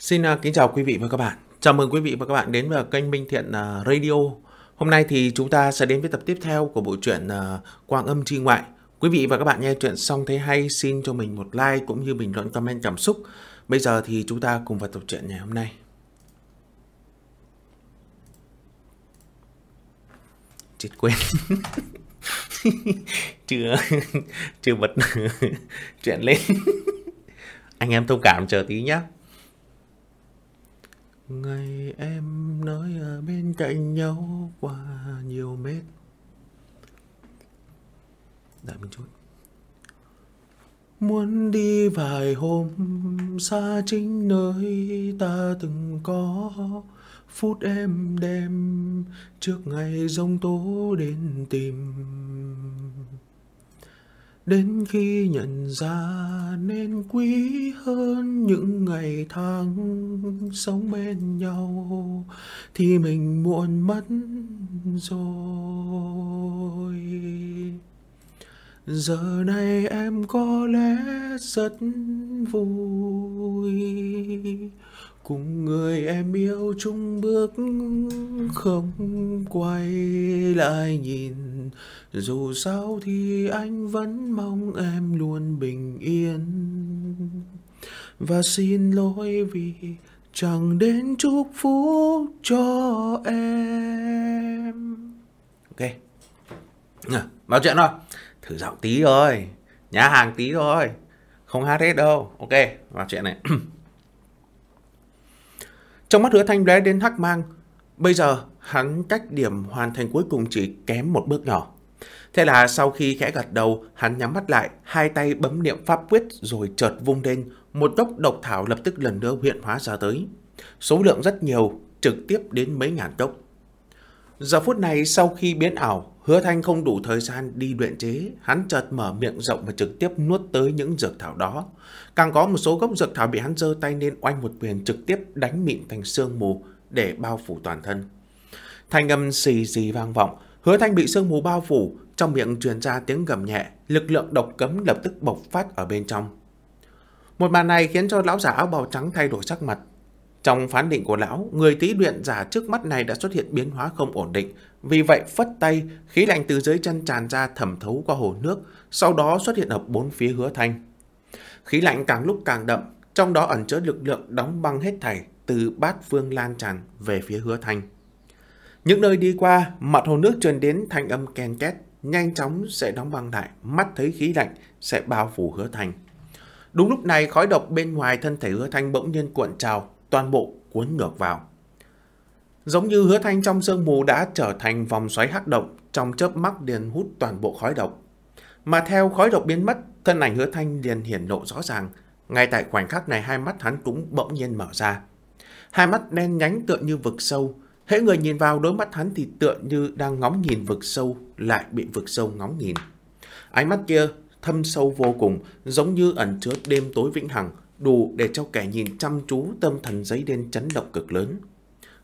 Xin à, kính chào quý vị và các bạn. Chào mừng quý vị và các bạn đến với kênh Minh Thiện à, Radio. Hôm nay thì chúng ta sẽ đến với tập tiếp theo của bộ truyện à, Quang Âm Chi Ngoại. Quý vị và các bạn nghe truyện xong thấy hay, xin cho mình một like cũng như bình luận, comment, cảm xúc. Bây giờ thì chúng ta cùng vào tập truyện ngày hôm nay. Chết quên. chưa chưa bật chuyện lên. Anh em thông cảm chờ tí nhé. Ngày em nói ở bên cạnh nhau qua nhiều mét. Đợi mình chút. Muốn đi vài hôm, xa chính nơi ta từng có Phút em đem trước ngày giông tố đến tìm Đến khi nhận ra nên quý hơn những ngày tháng sống bên nhau, Thì mình muộn mất rồi. Giờ này em có lẽ rất vui. Cùng người em yêu chung bước không quay lại nhìn. Dù sao thì anh vẫn mong em luôn bình yên. Và xin lỗi vì chẳng đến chúc phúc cho em. Ok. À, chuyện thôi. Thử giọng tí thôi. Nhá hàng tí thôi. Không hát hết đâu. Ok vào chuyện này. Trong mắt hứa thanh lóe đến hắc mang Bây giờ hắn cách điểm hoàn thành cuối cùng chỉ kém một bước nhỏ Thế là sau khi khẽ gật đầu, hắn nhắm mắt lại, hai tay bấm niệm pháp quyết rồi chợt vung lên, một gốc độc thảo lập tức lần nữa hiện hóa ra tới. Số lượng rất nhiều, trực tiếp đến mấy ngàn gốc. Giờ phút này sau khi biến ảo, hứa thanh không đủ thời gian đi luyện chế, hắn chợt mở miệng rộng và trực tiếp nuốt tới những dược thảo đó. Càng có một số gốc dược thảo bị hắn giơ tay nên oanh một quyền trực tiếp đánh mịn thành sương mù để bao phủ toàn thân. Thanh âm xì xì vang vọng, hứa thanh bị sương mù bao phủ, trong miệng truyền ra tiếng gầm nhẹ, lực lượng độc cấm lập tức bộc phát ở bên trong. Một màn này khiến cho lão giả áo bào trắng thay đổi sắc mặt, trong phán định của lão, người tí luyện giả trước mắt này đã xuất hiện biến hóa không ổn định. Vì vậy phất tay, khí lạnh từ dưới chân tràn ra thẩm thấu qua hồ nước, sau đó xuất hiện ở bốn phía hứa thanh. Khí lạnh càng lúc càng đậm, trong đó ẩn chứa lực lượng đóng băng hết thảy từ bát phương lan tràn về phía hứa thanh. Những nơi đi qua, mặt hồ nước truyền đến thanh âm ken két, nhanh chóng sẽ đóng băng lại, mắt thấy khí lạnh sẽ bao phủ hứa thanh. Đúng lúc này khói độc bên ngoài thân thể hứa thanh bỗng nhiên cuộn trào, toàn bộ cuốn ngược vào. Giống như hứa thanh trong sương mù đã trở thành vòng xoáy hắc động, trong chớp mắt liền hút toàn bộ khói độc. Mà theo khói độc biến mất, thân ảnh hứa thanh liền hiển lộ rõ ràng. Ngay tại khoảnh khắc này hai mắt hắn cũng bỗng nhiên mở ra. Hai mắt đen nhánh tựa như vực sâu. Hễ người nhìn vào đôi mắt hắn thì tựa như đang ngóng nhìn vực sâu, lại bị vực sâu ngóng nhìn. Ánh mắt kia thâm sâu vô cùng, giống như ẩn chứa đêm tối vĩnh hằng, đủ để cho kẻ nhìn chăm chú tâm thần giấy đen chấn động cực lớn.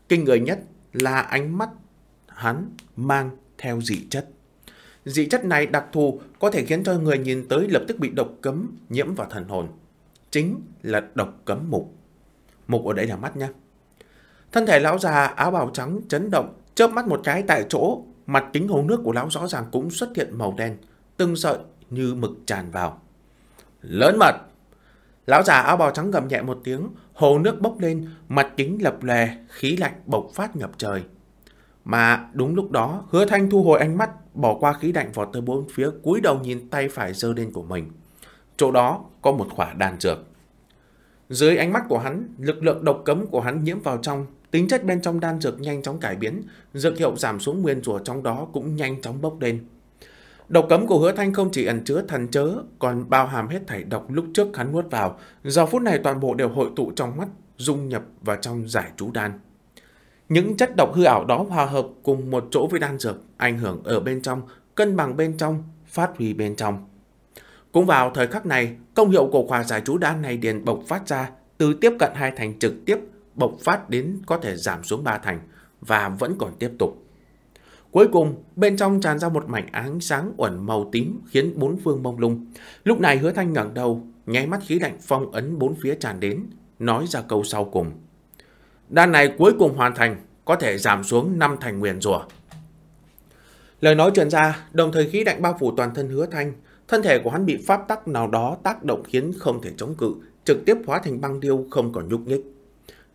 Kinh người nhất là ánh mắt hắn mang theo dị chất. Dị chất này đặc thù có thể khiến cho người nhìn tới lập tức bị độc cấm nhiễm vào thần hồn. Chính là độc cấm mục. Mục ở đây là mắt nhé. Thân thể lão già áo bào trắng chấn động, chớp mắt một cái tại chỗ, mặt kính hồ nước của lão rõ ràng cũng xuất hiện màu đen, từng sợi như mực tràn vào. Lớn mật! Lão già áo bào trắng gầm nhẹ một tiếng, hồ nước bốc lên, mặt kính lập lè, khí lạnh bộc phát ngập trời. Mà đúng lúc đó, hứa thanh thu hồi ánh mắt, bỏ qua khí lạnh vọt tới bốn phía, cúi đầu nhìn tay phải giơ lên của mình. Chỗ đó có một khỏa đan dược. Dưới ánh mắt của hắn, lực lượng độc cấm của hắn nhiễm vào trong, tính chất bên trong đan dược nhanh chóng cải biến, dược hiệu giảm xuống nguyên rùa trong đó cũng nhanh chóng bốc lên. Độc cấm của hứa thanh không chỉ ẩn chứa thần chớ, còn bao hàm hết thảy độc lúc trước hắn nuốt vào. Giờ phút này toàn bộ đều hội tụ trong mắt, dung nhập vào trong giải chú đan. Những chất độc hư ảo đó hòa hợp cùng một chỗ với đan dược, ảnh hưởng ở bên trong, cân bằng bên trong, phát huy bên trong. Cũng vào thời khắc này, công hiệu của khỏa giải chú đan này điền bộc phát ra, từ tiếp cận hai thành trực tiếp, bộc phát đến có thể giảm xuống ba thành, và vẫn còn tiếp tục. Cuối cùng, bên trong tràn ra một mảnh ánh sáng uẩn màu tím khiến bốn phương mông lung. Lúc này hứa thanh ngẩng đầu, nháy mắt khí lạnh phong ấn bốn phía tràn đến, nói ra câu sau cùng. Đan này cuối cùng hoàn thành, có thể giảm xuống năm thành nguyền rùa. Lời nói truyền ra, đồng thời khí lạnh bao phủ toàn thân hứa thanh, thân thể của hắn bị pháp tắc nào đó tác động khiến không thể chống cự, trực tiếp hóa thành băng điêu không còn nhúc nhích.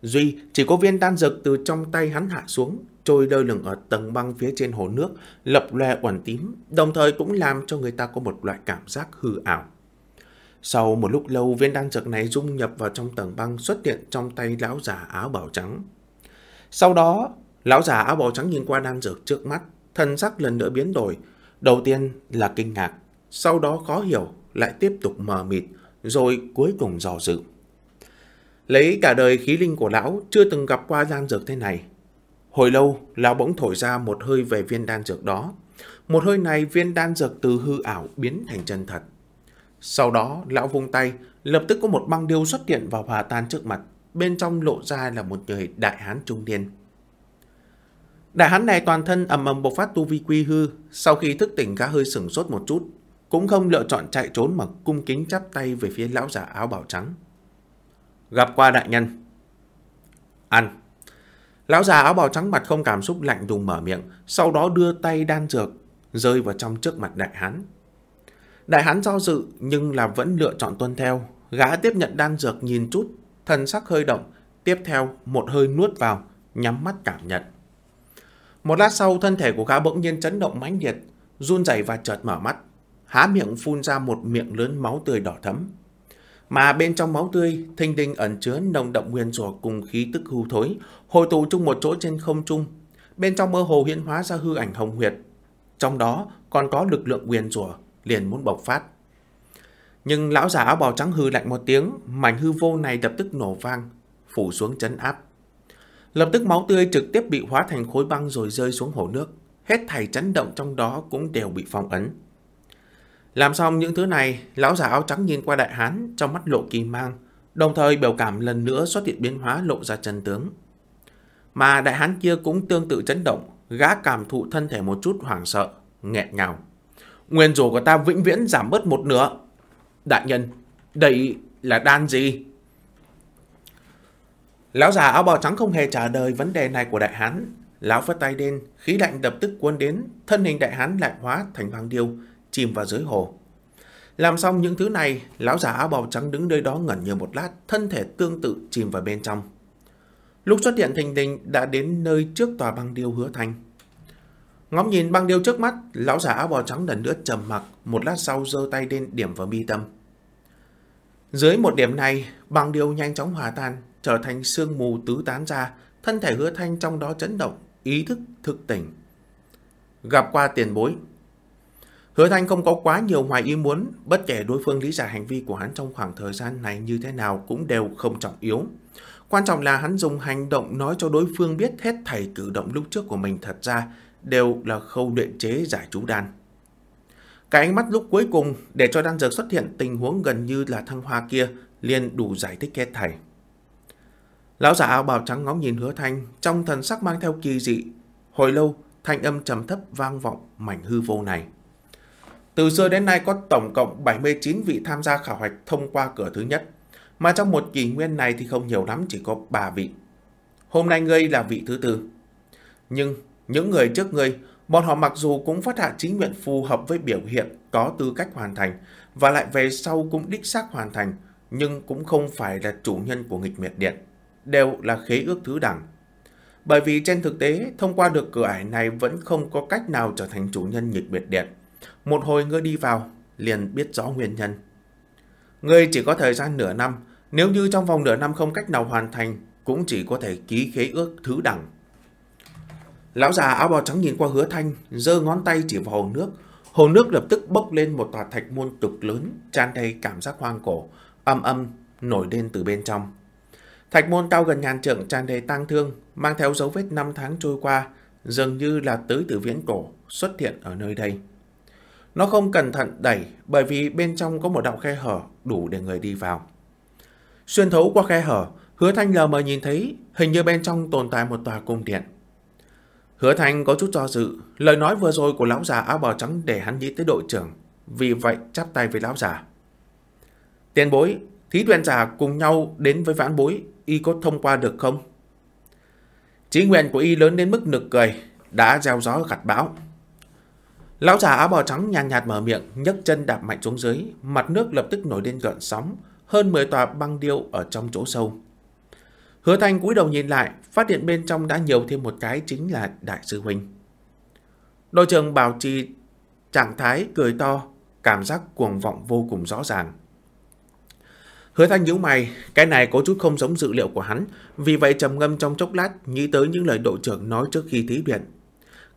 Duy chỉ có viên đan dược từ trong tay hắn hạ xuống, trôi lơ lửng ở tầng băng phía trên hồ nước, lập lòe uẩn tím, đồng thời cũng làm cho người ta có một loại cảm giác hư ảo. Sau một lúc lâu, viên đan dược này dung nhập vào trong tầng băng xuất hiện trong tay lão già áo bào trắng. Sau đó, lão già áo bào trắng nhìn qua đan dược trước mắt, thân sắc lần nữa biến đổi. Đầu tiên là kinh ngạc, sau đó khó hiểu, lại tiếp tục mờ mịt, rồi cuối cùng dò dự. Lấy cả đời khí linh của lão chưa từng gặp qua đan dược thế này. Hồi lâu, lão bỗng thổi ra một hơi về viên đan dược đó. Một hơi này viên đan dược từ hư ảo biến thành chân thật. Sau đó, lão vung tay, lập tức có một băng điêu xuất hiện vào hòa tan trước mặt. Bên trong lộ ra là một người đại hán trung niên. Đại hán này toàn thân ầm ầm bộc phát tu vi quy hư, sau khi thức tỉnh gã hơi sửng sốt một chút, cũng không lựa chọn chạy trốn mà cung kính chắp tay về phía lão giả áo bảo trắng. Gặp qua đại nhân. Ăn. Lão già áo bào trắng mặt không cảm xúc lạnh đùng mở miệng, sau đó đưa tay đan dược, rơi vào trong trước mặt đại hán. Đại hán do dự nhưng là vẫn lựa chọn tuân theo. Gã tiếp nhận đan dược nhìn chút, thần sắc hơi động. Tiếp theo, một hơi nuốt vào, nhắm mắt cảm nhận. Một lát sau, thân thể của gã bỗng nhiên chấn động mãnh liệt, run rẩy và chợt mở mắt. Há miệng phun ra một miệng lớn máu tươi đỏ thấm. Mà bên trong máu tươi, thinh đinh ẩn chứa nồng đậm nguyên rủa cùng khí tức hưu thối, hồi tụ chung một chỗ trên không trung. Bên trong mơ hồ hiện hóa ra hư ảnh hồng huyệt. Trong đó còn có lực lượng nguyên rủa liền muốn bộc phát. Nhưng lão già áo bào trắng hư lạnh một tiếng, mảnh hư vô này lập tức nổ vang, phủ xuống chấn áp. Lập tức máu tươi trực tiếp bị hóa thành khối băng rồi rơi xuống hồ nước. Hết thảy chấn động trong đó cũng đều bị phong ấn. Làm xong những thứ này, lão già áo trắng nhìn qua đại hán trong mắt lộ kỳ mang, đồng thời biểu cảm lần nữa xuất hiện biến hóa lộ ra chân tướng. Mà đại hán kia cũng tương tự chấn động, gã cảm thụ thân thể một chút hoảng sợ, nghẹn ngào. Nguyên rủ của ta vĩnh viễn giảm bớt một nửa. Đại nhân, đây là đan gì? Lão già áo bào trắng không hề trả lời vấn đề này của đại hán. Lão phất tay lên, khí lạnh đập tức cuốn đến, thân hình đại hán lại hóa thành hoàng điêu, chìm vào dưới hồ. Làm xong những thứ này, lão già áo bào trắng đứng nơi đó ngẩn như một lát, thân thể tương tự chìm vào bên trong. Lúc xuất hiện thình đình đã đến nơi trước tòa băng điêu hứa thanh. Ngóng nhìn băng điêu trước mắt, lão già áo bào trắng lần nữa trầm mặc, một lát sau giơ tay lên điểm vào mi tâm. Dưới một điểm này, băng điêu nhanh chóng hòa tan, trở thành sương mù tứ tán ra, thân thể hứa thanh trong đó chấn động, ý thức thực tỉnh. Gặp qua tiền bối, Hứa Thanh không có quá nhiều ngoài ý muốn, bất kể đối phương lý giải hành vi của hắn trong khoảng thời gian này như thế nào cũng đều không trọng yếu. Quan trọng là hắn dùng hành động nói cho đối phương biết hết thảy cử động lúc trước của mình thật ra đều là khâu luyện chế giải chú đan. Cái ánh mắt lúc cuối cùng để cho đan dược xuất hiện tình huống gần như là thăng hoa kia liền đủ giải thích hết thảy. Lão giả áo bào trắng ngóng nhìn hứa thanh trong thần sắc mang theo kỳ dị. Hồi lâu, thanh âm trầm thấp vang vọng mảnh hư vô này. Từ xưa đến nay có tổng cộng 79 vị tham gia khảo hoạch thông qua cửa thứ nhất, mà trong một kỳ nguyên này thì không nhiều lắm chỉ có 3 vị. Hôm nay ngươi là vị thứ tư. Nhưng những người trước ngươi, bọn họ mặc dù cũng phát hạ chính nguyện phù hợp với biểu hiện có tư cách hoàn thành, và lại về sau cũng đích xác hoàn thành, nhưng cũng không phải là chủ nhân của nghịch miệt điện, đều là khế ước thứ đẳng. Bởi vì trên thực tế, thông qua được cửa ải này vẫn không có cách nào trở thành chủ nhân nghịch miệt điện. Một hồi ngươi đi vào, liền biết rõ nguyên nhân. Ngươi chỉ có thời gian nửa năm, nếu như trong vòng nửa năm không cách nào hoàn thành, cũng chỉ có thể ký khế ước thứ đẳng. Lão già áo bào trắng nhìn qua hứa thanh, giơ ngón tay chỉ vào hồ nước. Hồ nước lập tức bốc lên một tòa thạch môn cực lớn, tràn đầy cảm giác hoang cổ, âm âm nổi lên từ bên trong. Thạch môn cao gần ngàn trượng tràn đầy tang thương, mang theo dấu vết năm tháng trôi qua, dường như là tới từ viễn cổ xuất hiện ở nơi đây. Nó không cẩn thận đẩy bởi vì bên trong có một đạo khe hở đủ để người đi vào. Xuyên thấu qua khe hở, hứa thanh lờ mờ nhìn thấy hình như bên trong tồn tại một tòa cung điện. Hứa thanh có chút do dự, lời nói vừa rồi của lão già áo bào trắng để hắn nghĩ tới đội trưởng, vì vậy chắp tay với lão già. Tiền bối, Thí tuyển giả cùng nhau đến với vãn bối, y có thông qua được không? Chí nguyện của y lớn đến mức nực cười, đã gieo gió gặt bão. Lão già áo bào trắng nhàn nhạt mở miệng, nhấc chân đạp mạnh xuống dưới, mặt nước lập tức nổi lên gợn sóng, hơn 10 tòa băng điêu ở trong chỗ sâu. Hứa Thanh cúi đầu nhìn lại, phát hiện bên trong đã nhiều thêm một cái chính là Đại sư Huynh. Đội trưởng bảo trì trạng thái cười to, cảm giác cuồng vọng vô cùng rõ ràng. Hứa Thanh nhíu mày, cái này có chút không giống dự liệu của hắn, vì vậy trầm ngâm trong chốc lát nghĩ tới những lời đội trưởng nói trước khi thí biện.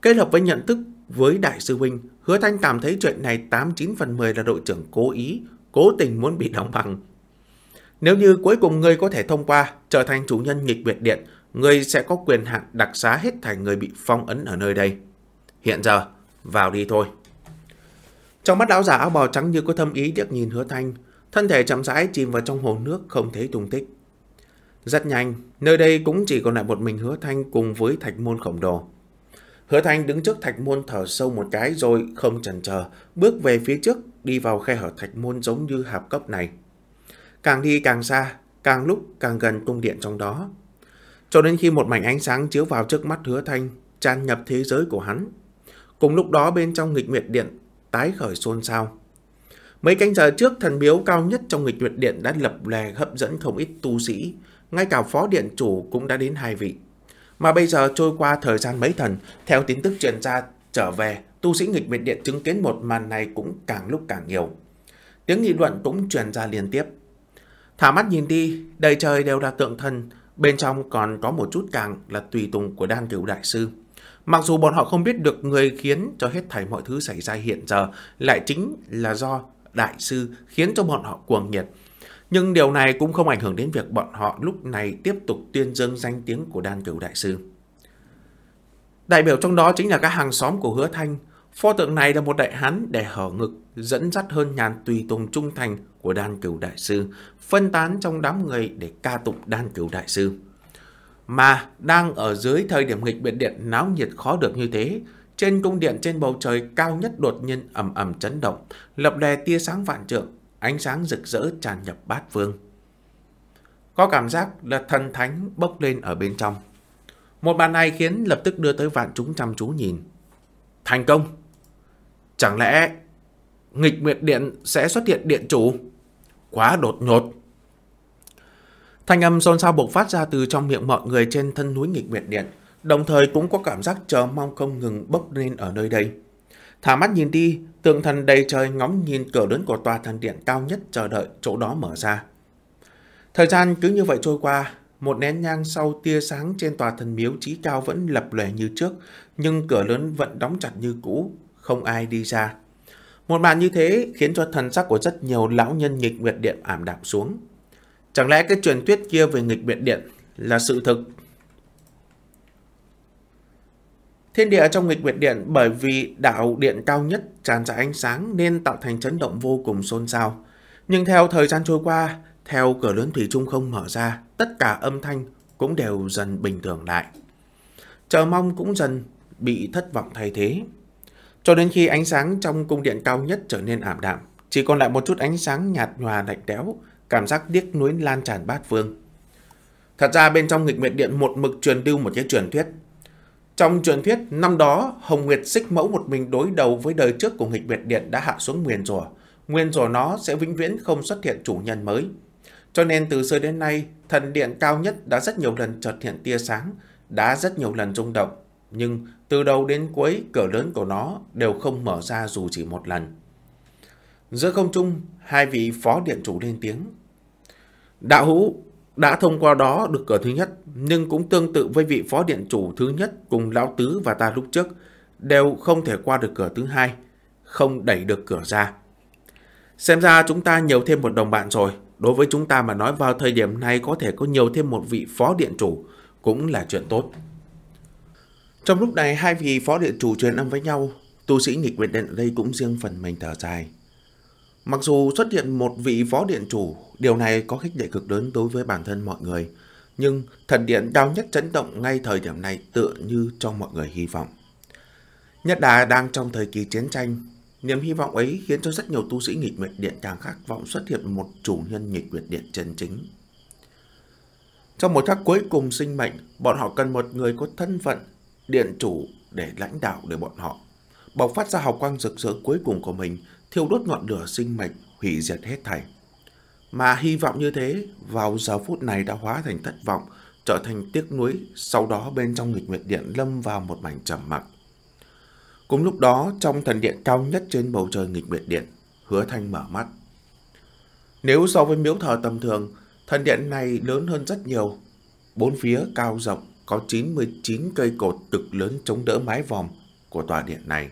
Kết hợp với nhận thức với đại sư huynh, Hứa Thanh cảm thấy chuyện này 89 phần 10 là đội trưởng cố ý, cố tình muốn bị đóng bằng. Nếu như cuối cùng ngươi có thể thông qua, trở thành chủ nhân nghịch biệt điện, ngươi sẽ có quyền hạn đặc xá hết thành người bị phong ấn ở nơi đây. Hiện giờ, vào đi thôi. Trong mắt lão giả áo bào trắng như có thâm ý điếc nhìn hứa thanh, thân thể chậm rãi chìm vào trong hồ nước không thấy tung tích. Rất nhanh, nơi đây cũng chỉ còn lại một mình hứa thanh cùng với thạch môn khổng đồ. Hứa thanh đứng trước thạch môn thở sâu một cái rồi không chần chờ, bước về phía trước, đi vào khe hở thạch môn giống như hạp cốc này. Càng đi càng xa, càng lúc càng gần cung điện trong đó. Cho đến khi một mảnh ánh sáng chiếu vào trước mắt hứa thanh, tràn nhập thế giới của hắn. Cùng lúc đó bên trong nghịch nguyệt điện, tái khởi xôn xao. Mấy canh giờ trước thần miếu cao nhất trong nghịch nguyệt điện đã lập lè hấp dẫn không ít tu sĩ, ngay cả phó điện chủ cũng đã đến hai vị. Mà bây giờ trôi qua thời gian mấy thần, theo tin tức truyền ra trở về, tu sĩ nghịch biệt điện chứng kiến một màn này cũng càng lúc càng nhiều. Tiếng nghị luận cũng truyền ra liên tiếp. Thả mắt nhìn đi, đầy trời đều là tượng thần, bên trong còn có một chút càng là tùy tùng của đan cửu đại sư. Mặc dù bọn họ không biết được người khiến cho hết thảy mọi thứ xảy ra hiện giờ lại chính là do đại sư khiến cho bọn họ cuồng nhiệt. Nhưng điều này cũng không ảnh hưởng đến việc bọn họ lúc này tiếp tục tuyên dương danh tiếng của đan cửu đại sư. Đại biểu trong đó chính là các hàng xóm của hứa thanh. Pho tượng này là một đại hán để hở ngực, dẫn dắt hơn nhàn tùy tùng trung thành của đan cửu đại sư, phân tán trong đám người để ca tụng đan cửu đại sư. Mà đang ở dưới thời điểm nghịch biệt điện náo nhiệt khó được như thế, trên cung điện trên bầu trời cao nhất đột nhiên ầm ầm chấn động, lập đè tia sáng vạn trượng, ánh sáng rực rỡ tràn nhập bát phương. Có cảm giác là thần thánh bốc lên ở bên trong. Một bàn này khiến lập tức đưa tới vạn chúng chăm chú nhìn. Thành công! Chẳng lẽ nghịch nguyệt điện sẽ xuất hiện điện chủ? Quá đột ngột! Thanh âm xôn xao bộc phát ra từ trong miệng mọi người trên thân núi nghịch nguyệt điện, đồng thời cũng có cảm giác chờ mong không ngừng bốc lên ở nơi đây. Thả mắt nhìn đi, tượng thần đầy trời ngóng nhìn cửa lớn của tòa thần điện cao nhất chờ đợi chỗ đó mở ra. Thời gian cứ như vậy trôi qua, một nén nhang sau tia sáng trên tòa thần miếu trí cao vẫn lập lòe như trước, nhưng cửa lớn vẫn đóng chặt như cũ, không ai đi ra. Một màn như thế khiến cho thần sắc của rất nhiều lão nhân nghịch nguyệt điện ảm đạm xuống. Chẳng lẽ cái truyền thuyết kia về nghịch biện điện là sự thực? Thiên địa trong nghịch nguyệt điện bởi vì đạo điện cao nhất tràn ra ánh sáng nên tạo thành chấn động vô cùng xôn xao. Nhưng theo thời gian trôi qua, theo cửa lớn thủy trung không mở ra, tất cả âm thanh cũng đều dần bình thường lại. Chờ mong cũng dần bị thất vọng thay thế. Cho đến khi ánh sáng trong cung điện cao nhất trở nên ảm đạm, chỉ còn lại một chút ánh sáng nhạt nhòa lạnh đéo cảm giác điếc nuối lan tràn bát phương. Thật ra bên trong nghịch nguyệt điện một mực truyền lưu một cái truyền thuyết. Trong truyền thuyết, năm đó Hồng Nguyệt xích mẫu một mình đối đầu với đời trước của nghịch việt điện đã hạ xuống nguyền rủa. Nguyên rủa nó sẽ vĩnh viễn không xuất hiện chủ nhân mới. Cho nên từ xưa đến nay, thần điện cao nhất đã rất nhiều lần chợt hiện tia sáng, đã rất nhiều lần rung động. Nhưng từ đầu đến cuối, cửa lớn của nó đều không mở ra dù chỉ một lần. Giữa không trung, hai vị phó điện chủ lên tiếng. Đạo hữu đã thông qua đó được cửa thứ nhất, nhưng cũng tương tự với vị phó điện chủ thứ nhất cùng lão tứ và ta lúc trước, đều không thể qua được cửa thứ hai, không đẩy được cửa ra. Xem ra chúng ta nhiều thêm một đồng bạn rồi. Đối với chúng ta mà nói vào thời điểm này có thể có nhiều thêm một vị phó điện chủ, cũng là chuyện tốt. Trong lúc này, hai vị phó điện chủ truyền âm với nhau, tu sĩ nghịch nguyện điện ở đây cũng riêng phần mình thở dài. Mặc dù xuất hiện một vị phó điện chủ, điều này có khích lệ cực lớn đối với bản thân mọi người, nhưng thần điện đau nhất chấn động ngay thời điểm này tựa như cho mọi người hy vọng. Nhất đà đang trong thời kỳ chiến tranh, Niềm hy vọng ấy khiến cho rất nhiều tu sĩ nghịch nguyệt điện càng khát vọng xuất hiện một chủ nhân nghịch nguyệt điện chân chính. Trong một khắc cuối cùng sinh mệnh, bọn họ cần một người có thân phận, điện chủ để lãnh đạo để bọn họ. Bộc phát ra hào quang rực rỡ cuối cùng của mình, thiêu đốt ngọn lửa sinh mệnh, hủy diệt hết thảy. Mà hy vọng như thế, vào giờ phút này đã hóa thành thất vọng, trở thành tiếc nuối, sau đó bên trong nghịch nguyệt điện lâm vào một mảnh trầm mặc. Cùng lúc đó, trong thần điện cao nhất trên bầu trời nghịch nguyệt điện, hứa thanh mở mắt. Nếu so với miếu thờ tầm thường, thần điện này lớn hơn rất nhiều. Bốn phía cao rộng, có 99 cây cột cực lớn chống đỡ mái vòm của tòa điện này.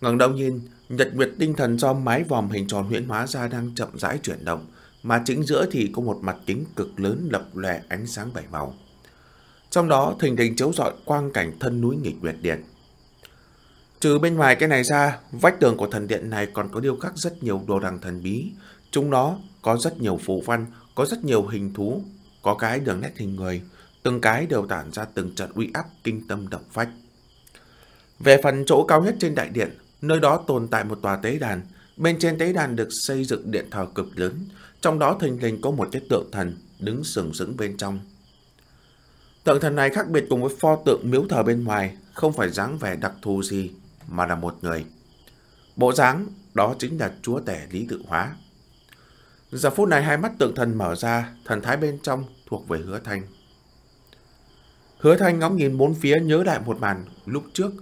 ngẩng đầu nhìn, nhật nguyệt tinh thần do mái vòm hình tròn huyễn hóa ra đang chậm rãi chuyển động, mà chính giữa thì có một mặt kính cực lớn lập lòe ánh sáng bảy màu. Trong đó thình lình chiếu rọi quang cảnh thân núi nghịch nguyệt điện. Trừ bên ngoài cái này ra, vách tường của thần điện này còn có điêu khắc rất nhiều đồ đằng thần bí. Chúng nó có rất nhiều phù văn, có rất nhiều hình thú, có cái đường nét hình người, từng cái đều tản ra từng trận uy áp kinh tâm động phách. Về phần chỗ cao nhất trên đại điện, nơi đó tồn tại một tòa tế đàn. Bên trên tế đàn được xây dựng điện thờ cực lớn, trong đó thình lình có một cái tượng thần đứng sừng sững bên trong. Tượng thần này khác biệt cùng với pho tượng miếu thờ bên ngoài, không phải dáng vẻ đặc thù gì, mà là một người. Bộ dáng đó chính là chúa tể lý tự hóa. Giờ phút này hai mắt tượng thần mở ra, thần thái bên trong thuộc về hứa thanh. Hứa thanh ngóng nhìn bốn phía nhớ lại một màn lúc trước.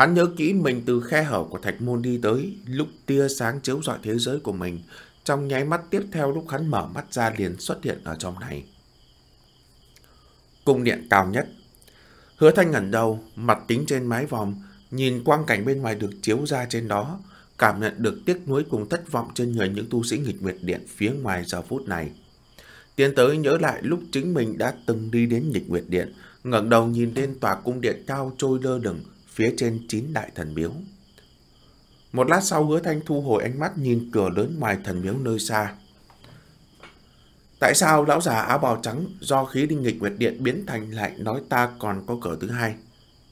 Hắn nhớ kỹ mình từ khe hở của thạch môn đi tới, lúc tia sáng chiếu rọi thế giới của mình. Trong nháy mắt tiếp theo lúc hắn mở mắt ra liền xuất hiện ở trong này. Cung điện cao nhất. Hứa thanh ngẩn đầu, mặt tính trên mái vòm, nhìn quang cảnh bên ngoài được chiếu ra trên đó, cảm nhận được tiếc nuối cùng thất vọng trên người những tu sĩ nghịch nguyệt điện phía ngoài giờ phút này. Tiến tới nhớ lại lúc chính mình đã từng đi đến nghịch nguyệt điện, ngẩng đầu nhìn lên tòa cung điện cao trôi lơ lửng phía trên chín đại thần miếu. Một lát sau hứa thanh thu hồi ánh mắt nhìn cửa lớn ngoài thần miếu nơi xa. Tại sao lão già áo bào trắng do khí đinh nghịch nguyệt điện biến thành lại nói ta còn có cửa thứ hai?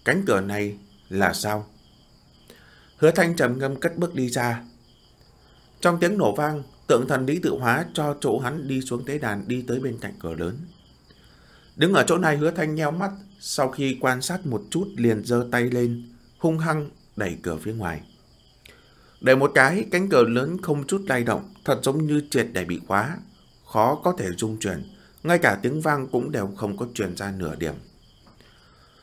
Cánh cửa này là sao? Hứa thanh trầm ngâm cất bước đi ra. Trong tiếng nổ vang, tượng thần lý tự hóa cho chỗ hắn đi xuống tế đàn đi tới bên cạnh cửa lớn. Đứng ở chỗ này hứa thanh nheo mắt, sau khi quan sát một chút liền giơ tay lên, hung hăng đẩy cửa phía ngoài. Để một cái, cánh cửa lớn không chút lay động, thật giống như triệt để bị khóa, khó có thể rung chuyển, ngay cả tiếng vang cũng đều không có truyền ra nửa điểm.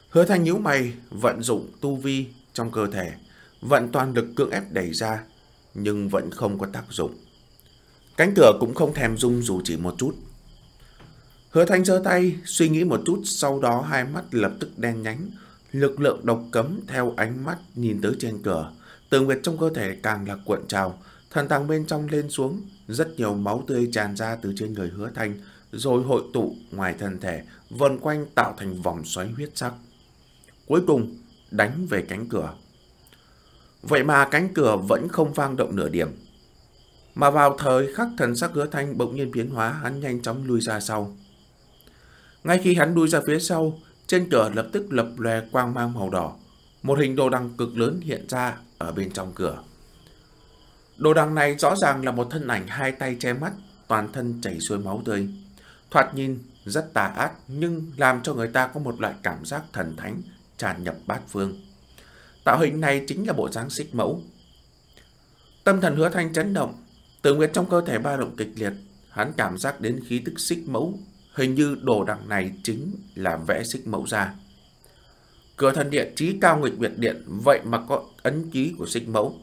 Hứa thanh nhíu mày, vận dụng tu vi trong cơ thể, vận toàn lực cưỡng ép đẩy ra, nhưng vẫn không có tác dụng. Cánh cửa cũng không thèm rung dù chỉ một chút. Hứa thanh giơ tay, suy nghĩ một chút, sau đó hai mắt lập tức đen nhánh, lực lượng độc cấm theo ánh mắt nhìn tới trên cửa. Tường nguyệt trong cơ thể càng là cuộn trào, thần tàng bên trong lên xuống, rất nhiều máu tươi tràn ra từ trên người hứa thanh, rồi hội tụ ngoài thân thể, vần quanh tạo thành vòng xoáy huyết sắc. Cuối cùng, đánh về cánh cửa. Vậy mà cánh cửa vẫn không vang động nửa điểm. Mà vào thời khắc thần sắc hứa thanh bỗng nhiên biến hóa, hắn nhanh chóng lui ra sau. Ngay khi hắn đuôi ra phía sau, trên cửa lập tức lập lòe quang mang màu đỏ. Một hình đồ đằng cực lớn hiện ra ở bên trong cửa. Đồ đằng này rõ ràng là một thân ảnh hai tay che mắt, toàn thân chảy xuôi máu tươi. Thoạt nhìn rất tà ác nhưng làm cho người ta có một loại cảm giác thần thánh tràn nhập bát phương. Tạo hình này chính là bộ dáng xích mẫu. Tâm thần hứa thanh chấn động, tự nguyệt trong cơ thể ba động kịch liệt, hắn cảm giác đến khí tức xích mẫu Hình như đồ đằng này chính là vẽ xích mẫu ra. Cửa thần điện trí cao nghịch nguyệt điện vậy mà có ấn ký của xích mẫu.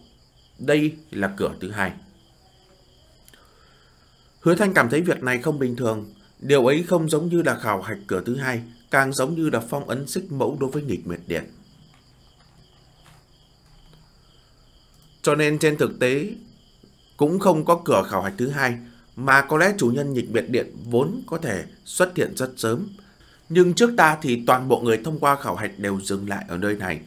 Đây là cửa thứ hai. Hứa Thanh cảm thấy việc này không bình thường. Điều ấy không giống như là khảo hạch cửa thứ hai, càng giống như là phong ấn xích mẫu đối với nghịch nguyệt điện. Cho nên trên thực tế cũng không có cửa khảo hạch thứ hai, mà có lẽ chủ nhân nhịch biệt điện vốn có thể xuất hiện rất sớm. Nhưng trước ta thì toàn bộ người thông qua khảo hạch đều dừng lại ở nơi này.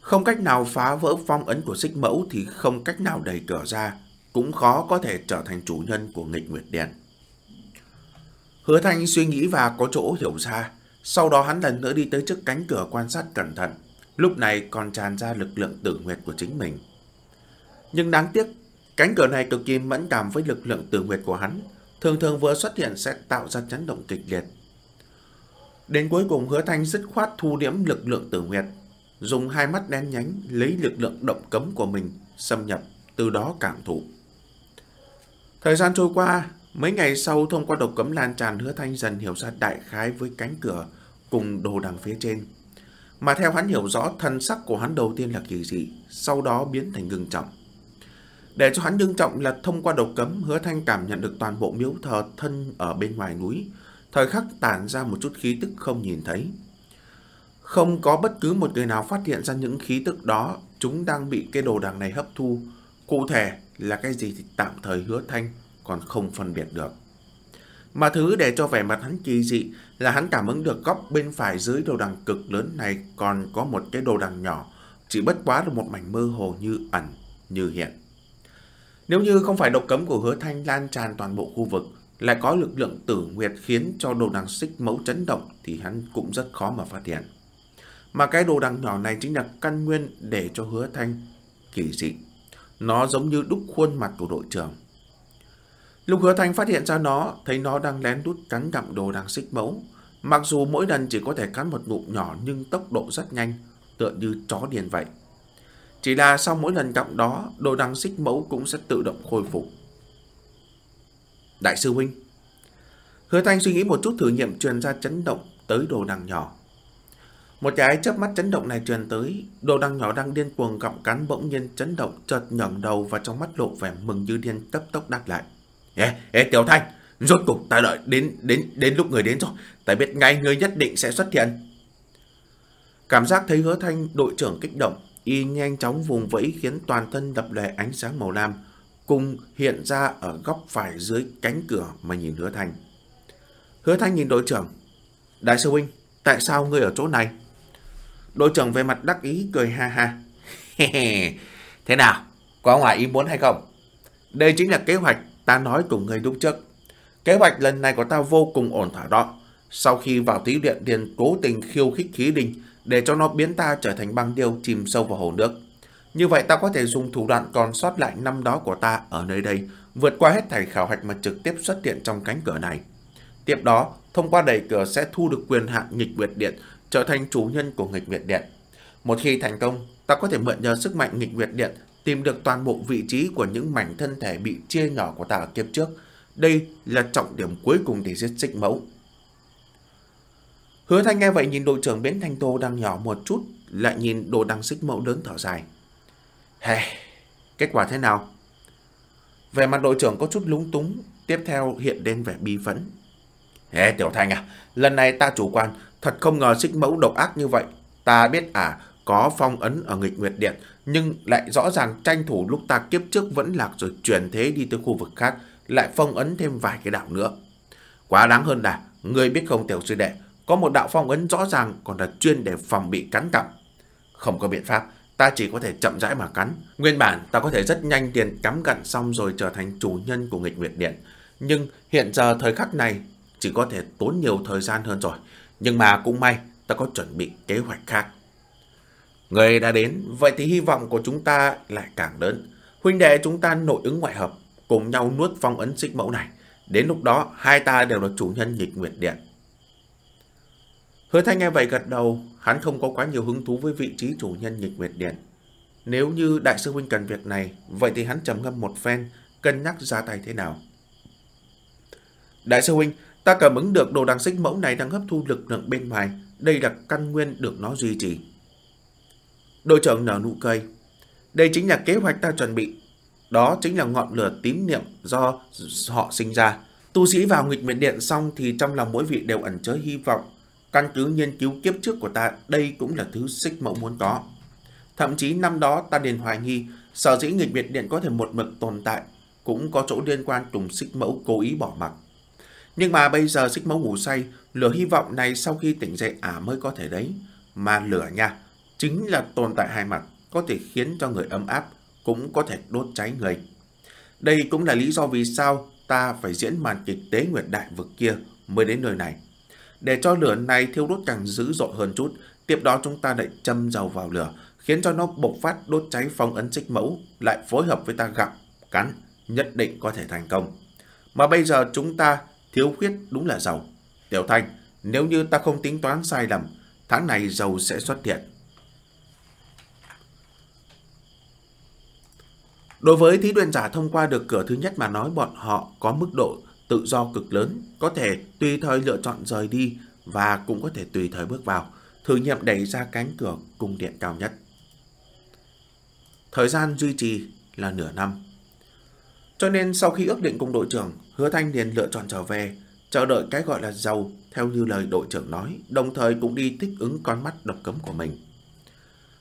Không cách nào phá vỡ phong ấn của xích mẫu thì không cách nào đẩy cửa ra, cũng khó có thể trở thành chủ nhân của nghịch nguyệt điện. Hứa Thanh suy nghĩ và có chỗ hiểu ra, sau đó hắn lần nữa đi tới trước cánh cửa quan sát cẩn thận, lúc này còn tràn ra lực lượng tử nguyệt của chính mình. Nhưng đáng tiếc, cánh cửa này cực kỳ mẫn cảm với lực lượng tử nguyệt của hắn, thường thường vừa xuất hiện sẽ tạo ra chấn động kịch liệt. Đến cuối cùng hứa thanh dứt khoát thu điểm lực lượng tử nguyệt, dùng hai mắt đen nhánh lấy lực lượng động cấm của mình xâm nhập, từ đó cảm thụ. Thời gian trôi qua, mấy ngày sau thông qua độc cấm lan tràn hứa thanh dần hiểu ra đại khái với cánh cửa cùng đồ đằng phía trên. Mà theo hắn hiểu rõ, thân sắc của hắn đầu tiên là kỳ dị, sau đó biến thành ngưng trọng. Để cho hắn đương trọng là thông qua độc cấm, hứa thanh cảm nhận được toàn bộ miếu thờ thân ở bên ngoài núi, thời khắc tản ra một chút khí tức không nhìn thấy. Không có bất cứ một người nào phát hiện ra những khí tức đó, chúng đang bị cái đồ đằng này hấp thu. Cụ thể là cái gì thì tạm thời hứa thanh còn không phân biệt được. Mà thứ để cho vẻ mặt hắn kỳ dị là hắn cảm ứng được góc bên phải dưới đồ đằng cực lớn này còn có một cái đồ đằng nhỏ, chỉ bất quá là một mảnh mơ hồ như ẩn, như hiện. Nếu như không phải độc cấm của hứa thanh lan tràn toàn bộ khu vực, lại có lực lượng tử nguyệt khiến cho đồ đằng xích mẫu chấn động thì hắn cũng rất khó mà phát hiện. Mà cái đồ đằng nhỏ này chính là căn nguyên để cho hứa thanh kỳ dị. Nó giống như đúc khuôn mặt của đội trưởng. Lúc hứa thanh phát hiện ra nó, thấy nó đang lén đút cắn gặm đồ đằng xích mẫu. Mặc dù mỗi lần chỉ có thể cắn một ngụm nhỏ nhưng tốc độ rất nhanh, tựa như chó điên vậy. Chỉ là sau mỗi lần gặp đó, đồ đằng xích mẫu cũng sẽ tự động khôi phục. Đại sư huynh Hứa thanh suy nghĩ một chút thử nghiệm truyền ra chấn động tới đồ đằng nhỏ. Một cái chớp mắt chấn động này truyền tới, đồ đằng nhỏ đang điên cuồng gặm cắn bỗng nhiên chấn động chợt ngẩng đầu và trong mắt lộ vẻ mừng như điên cấp tốc đáp lại. Ê, ê Tiểu Thanh, rốt cục ta đợi đến đến đến lúc người đến rồi, ta biết ngay người nhất định sẽ xuất hiện. Cảm giác thấy hứa thanh đội trưởng kích động, y nhanh chóng vùng vẫy khiến toàn thân đập lè ánh sáng màu lam, cùng hiện ra ở góc phải dưới cánh cửa mà nhìn hứa thanh. Hứa thanh nhìn đội trưởng, Đại sư huynh, tại sao ngươi ở chỗ này? Đội trưởng về mặt đắc ý cười ha ha. Thế nào, có ngoài ý muốn hay không? Đây chính là kế hoạch ta nói cùng ngươi lúc trước. Kế hoạch lần này của ta vô cùng ổn thỏa đó. Sau khi vào tí điện điền cố tình khiêu khích khí đình để cho nó biến ta trở thành băng điêu chìm sâu vào hồ nước. Như vậy ta có thể dùng thủ đoạn còn sót lại năm đó của ta ở nơi đây, vượt qua hết thảy khảo hạch mà trực tiếp xuất hiện trong cánh cửa này. Tiếp đó, thông qua đẩy cửa sẽ thu được quyền hạn nghịch nguyệt điện, trở thành chủ nhân của nghịch nguyệt điện. Một khi thành công, ta có thể mượn nhờ sức mạnh nghịch nguyệt điện tìm được toàn bộ vị trí của những mảnh thân thể bị chia nhỏ của ta ở kiếp trước. Đây là trọng điểm cuối cùng để giết xích mẫu. Hứa Thanh nghe vậy nhìn đội trưởng Bến Thanh Tô đang nhỏ một chút, lại nhìn đồ đăng xích mẫu lớn thở dài. Hey, kết quả thế nào? Về mặt đội trưởng có chút lúng túng, tiếp theo hiện lên vẻ bi phẫn. hey, Tiểu Thanh à, lần này ta chủ quan, thật không ngờ xích mẫu độc ác như vậy. Ta biết à, có phong ấn ở nghịch nguyệt điện, nhưng lại rõ ràng tranh thủ lúc ta kiếp trước vẫn lạc rồi chuyển thế đi tới khu vực khác, lại phong ấn thêm vài cái đạo nữa. Quá đáng hơn là, người biết không tiểu sư đệ, có một đạo phong ấn rõ ràng còn là chuyên để phòng bị cắn cặp. Không có biện pháp, ta chỉ có thể chậm rãi mà cắn. Nguyên bản ta có thể rất nhanh tiền cắm gặn xong rồi trở thành chủ nhân của nghịch nguyệt điện. Nhưng hiện giờ thời khắc này chỉ có thể tốn nhiều thời gian hơn rồi. Nhưng mà cũng may ta có chuẩn bị kế hoạch khác. Người đã đến, vậy thì hy vọng của chúng ta lại càng lớn. Huynh đệ chúng ta nội ứng ngoại hợp, cùng nhau nuốt phong ấn xích mẫu này. Đến lúc đó, hai ta đều là chủ nhân nghịch nguyệt điện. Hứa Thanh nghe vậy gật đầu, hắn không có quá nhiều hứng thú với vị trí chủ nhân nghịch nguyệt điện. Nếu như đại sư huynh cần việc này, vậy thì hắn trầm ngâm một phen, cân nhắc ra tay thế nào. Đại sư huynh, ta cảm ứng được đồ đằng xích mẫu này đang hấp thu lực lượng bên ngoài, đây là căn nguyên được nó duy trì. Đội trưởng nở nụ cười. Đây chính là kế hoạch ta chuẩn bị. Đó chính là ngọn lửa tím niệm do họ sinh ra. Tu sĩ vào nghịch nguyện điện xong thì trong lòng mỗi vị đều ẩn chứa hy vọng. Căn cứ nghiên cứu kiếp trước của ta, đây cũng là thứ xích mẫu muốn có. Thậm chí năm đó ta liền hoài nghi, sở dĩ nghịch biệt điện có thể một mực tồn tại, cũng có chỗ liên quan trùng xích mẫu cố ý bỏ mặc. Nhưng mà bây giờ xích mẫu ngủ say, lửa hy vọng này sau khi tỉnh dậy ả mới có thể đấy. Mà lửa nha, chính là tồn tại hai mặt, có thể khiến cho người ấm áp, cũng có thể đốt cháy người. Đây cũng là lý do vì sao ta phải diễn màn kịch tế nguyệt đại vực kia mới đến nơi này. Để cho lửa này thiêu đốt càng dữ dội hơn chút, tiếp đó chúng ta lại châm dầu vào lửa, khiến cho nó bộc phát đốt cháy phong ấn xích mẫu, lại phối hợp với ta gặm, cắn, nhất định có thể thành công. Mà bây giờ chúng ta thiếu khuyết đúng là dầu. Tiểu Thanh, nếu như ta không tính toán sai lầm, tháng này dầu sẽ xuất hiện. Đối với thí luyện giả thông qua được cửa thứ nhất mà nói bọn họ có mức độ tự do cực lớn, có thể tùy thời lựa chọn rời đi và cũng có thể tùy thời bước vào, thử nghiệm đẩy ra cánh cửa cung điện cao nhất. Thời gian duy trì là nửa năm. Cho nên sau khi ước định cùng đội trưởng, Hứa Thanh liền lựa chọn trở về, chờ đợi cái gọi là giàu theo như lời đội trưởng nói, đồng thời cũng đi thích ứng con mắt độc cấm của mình.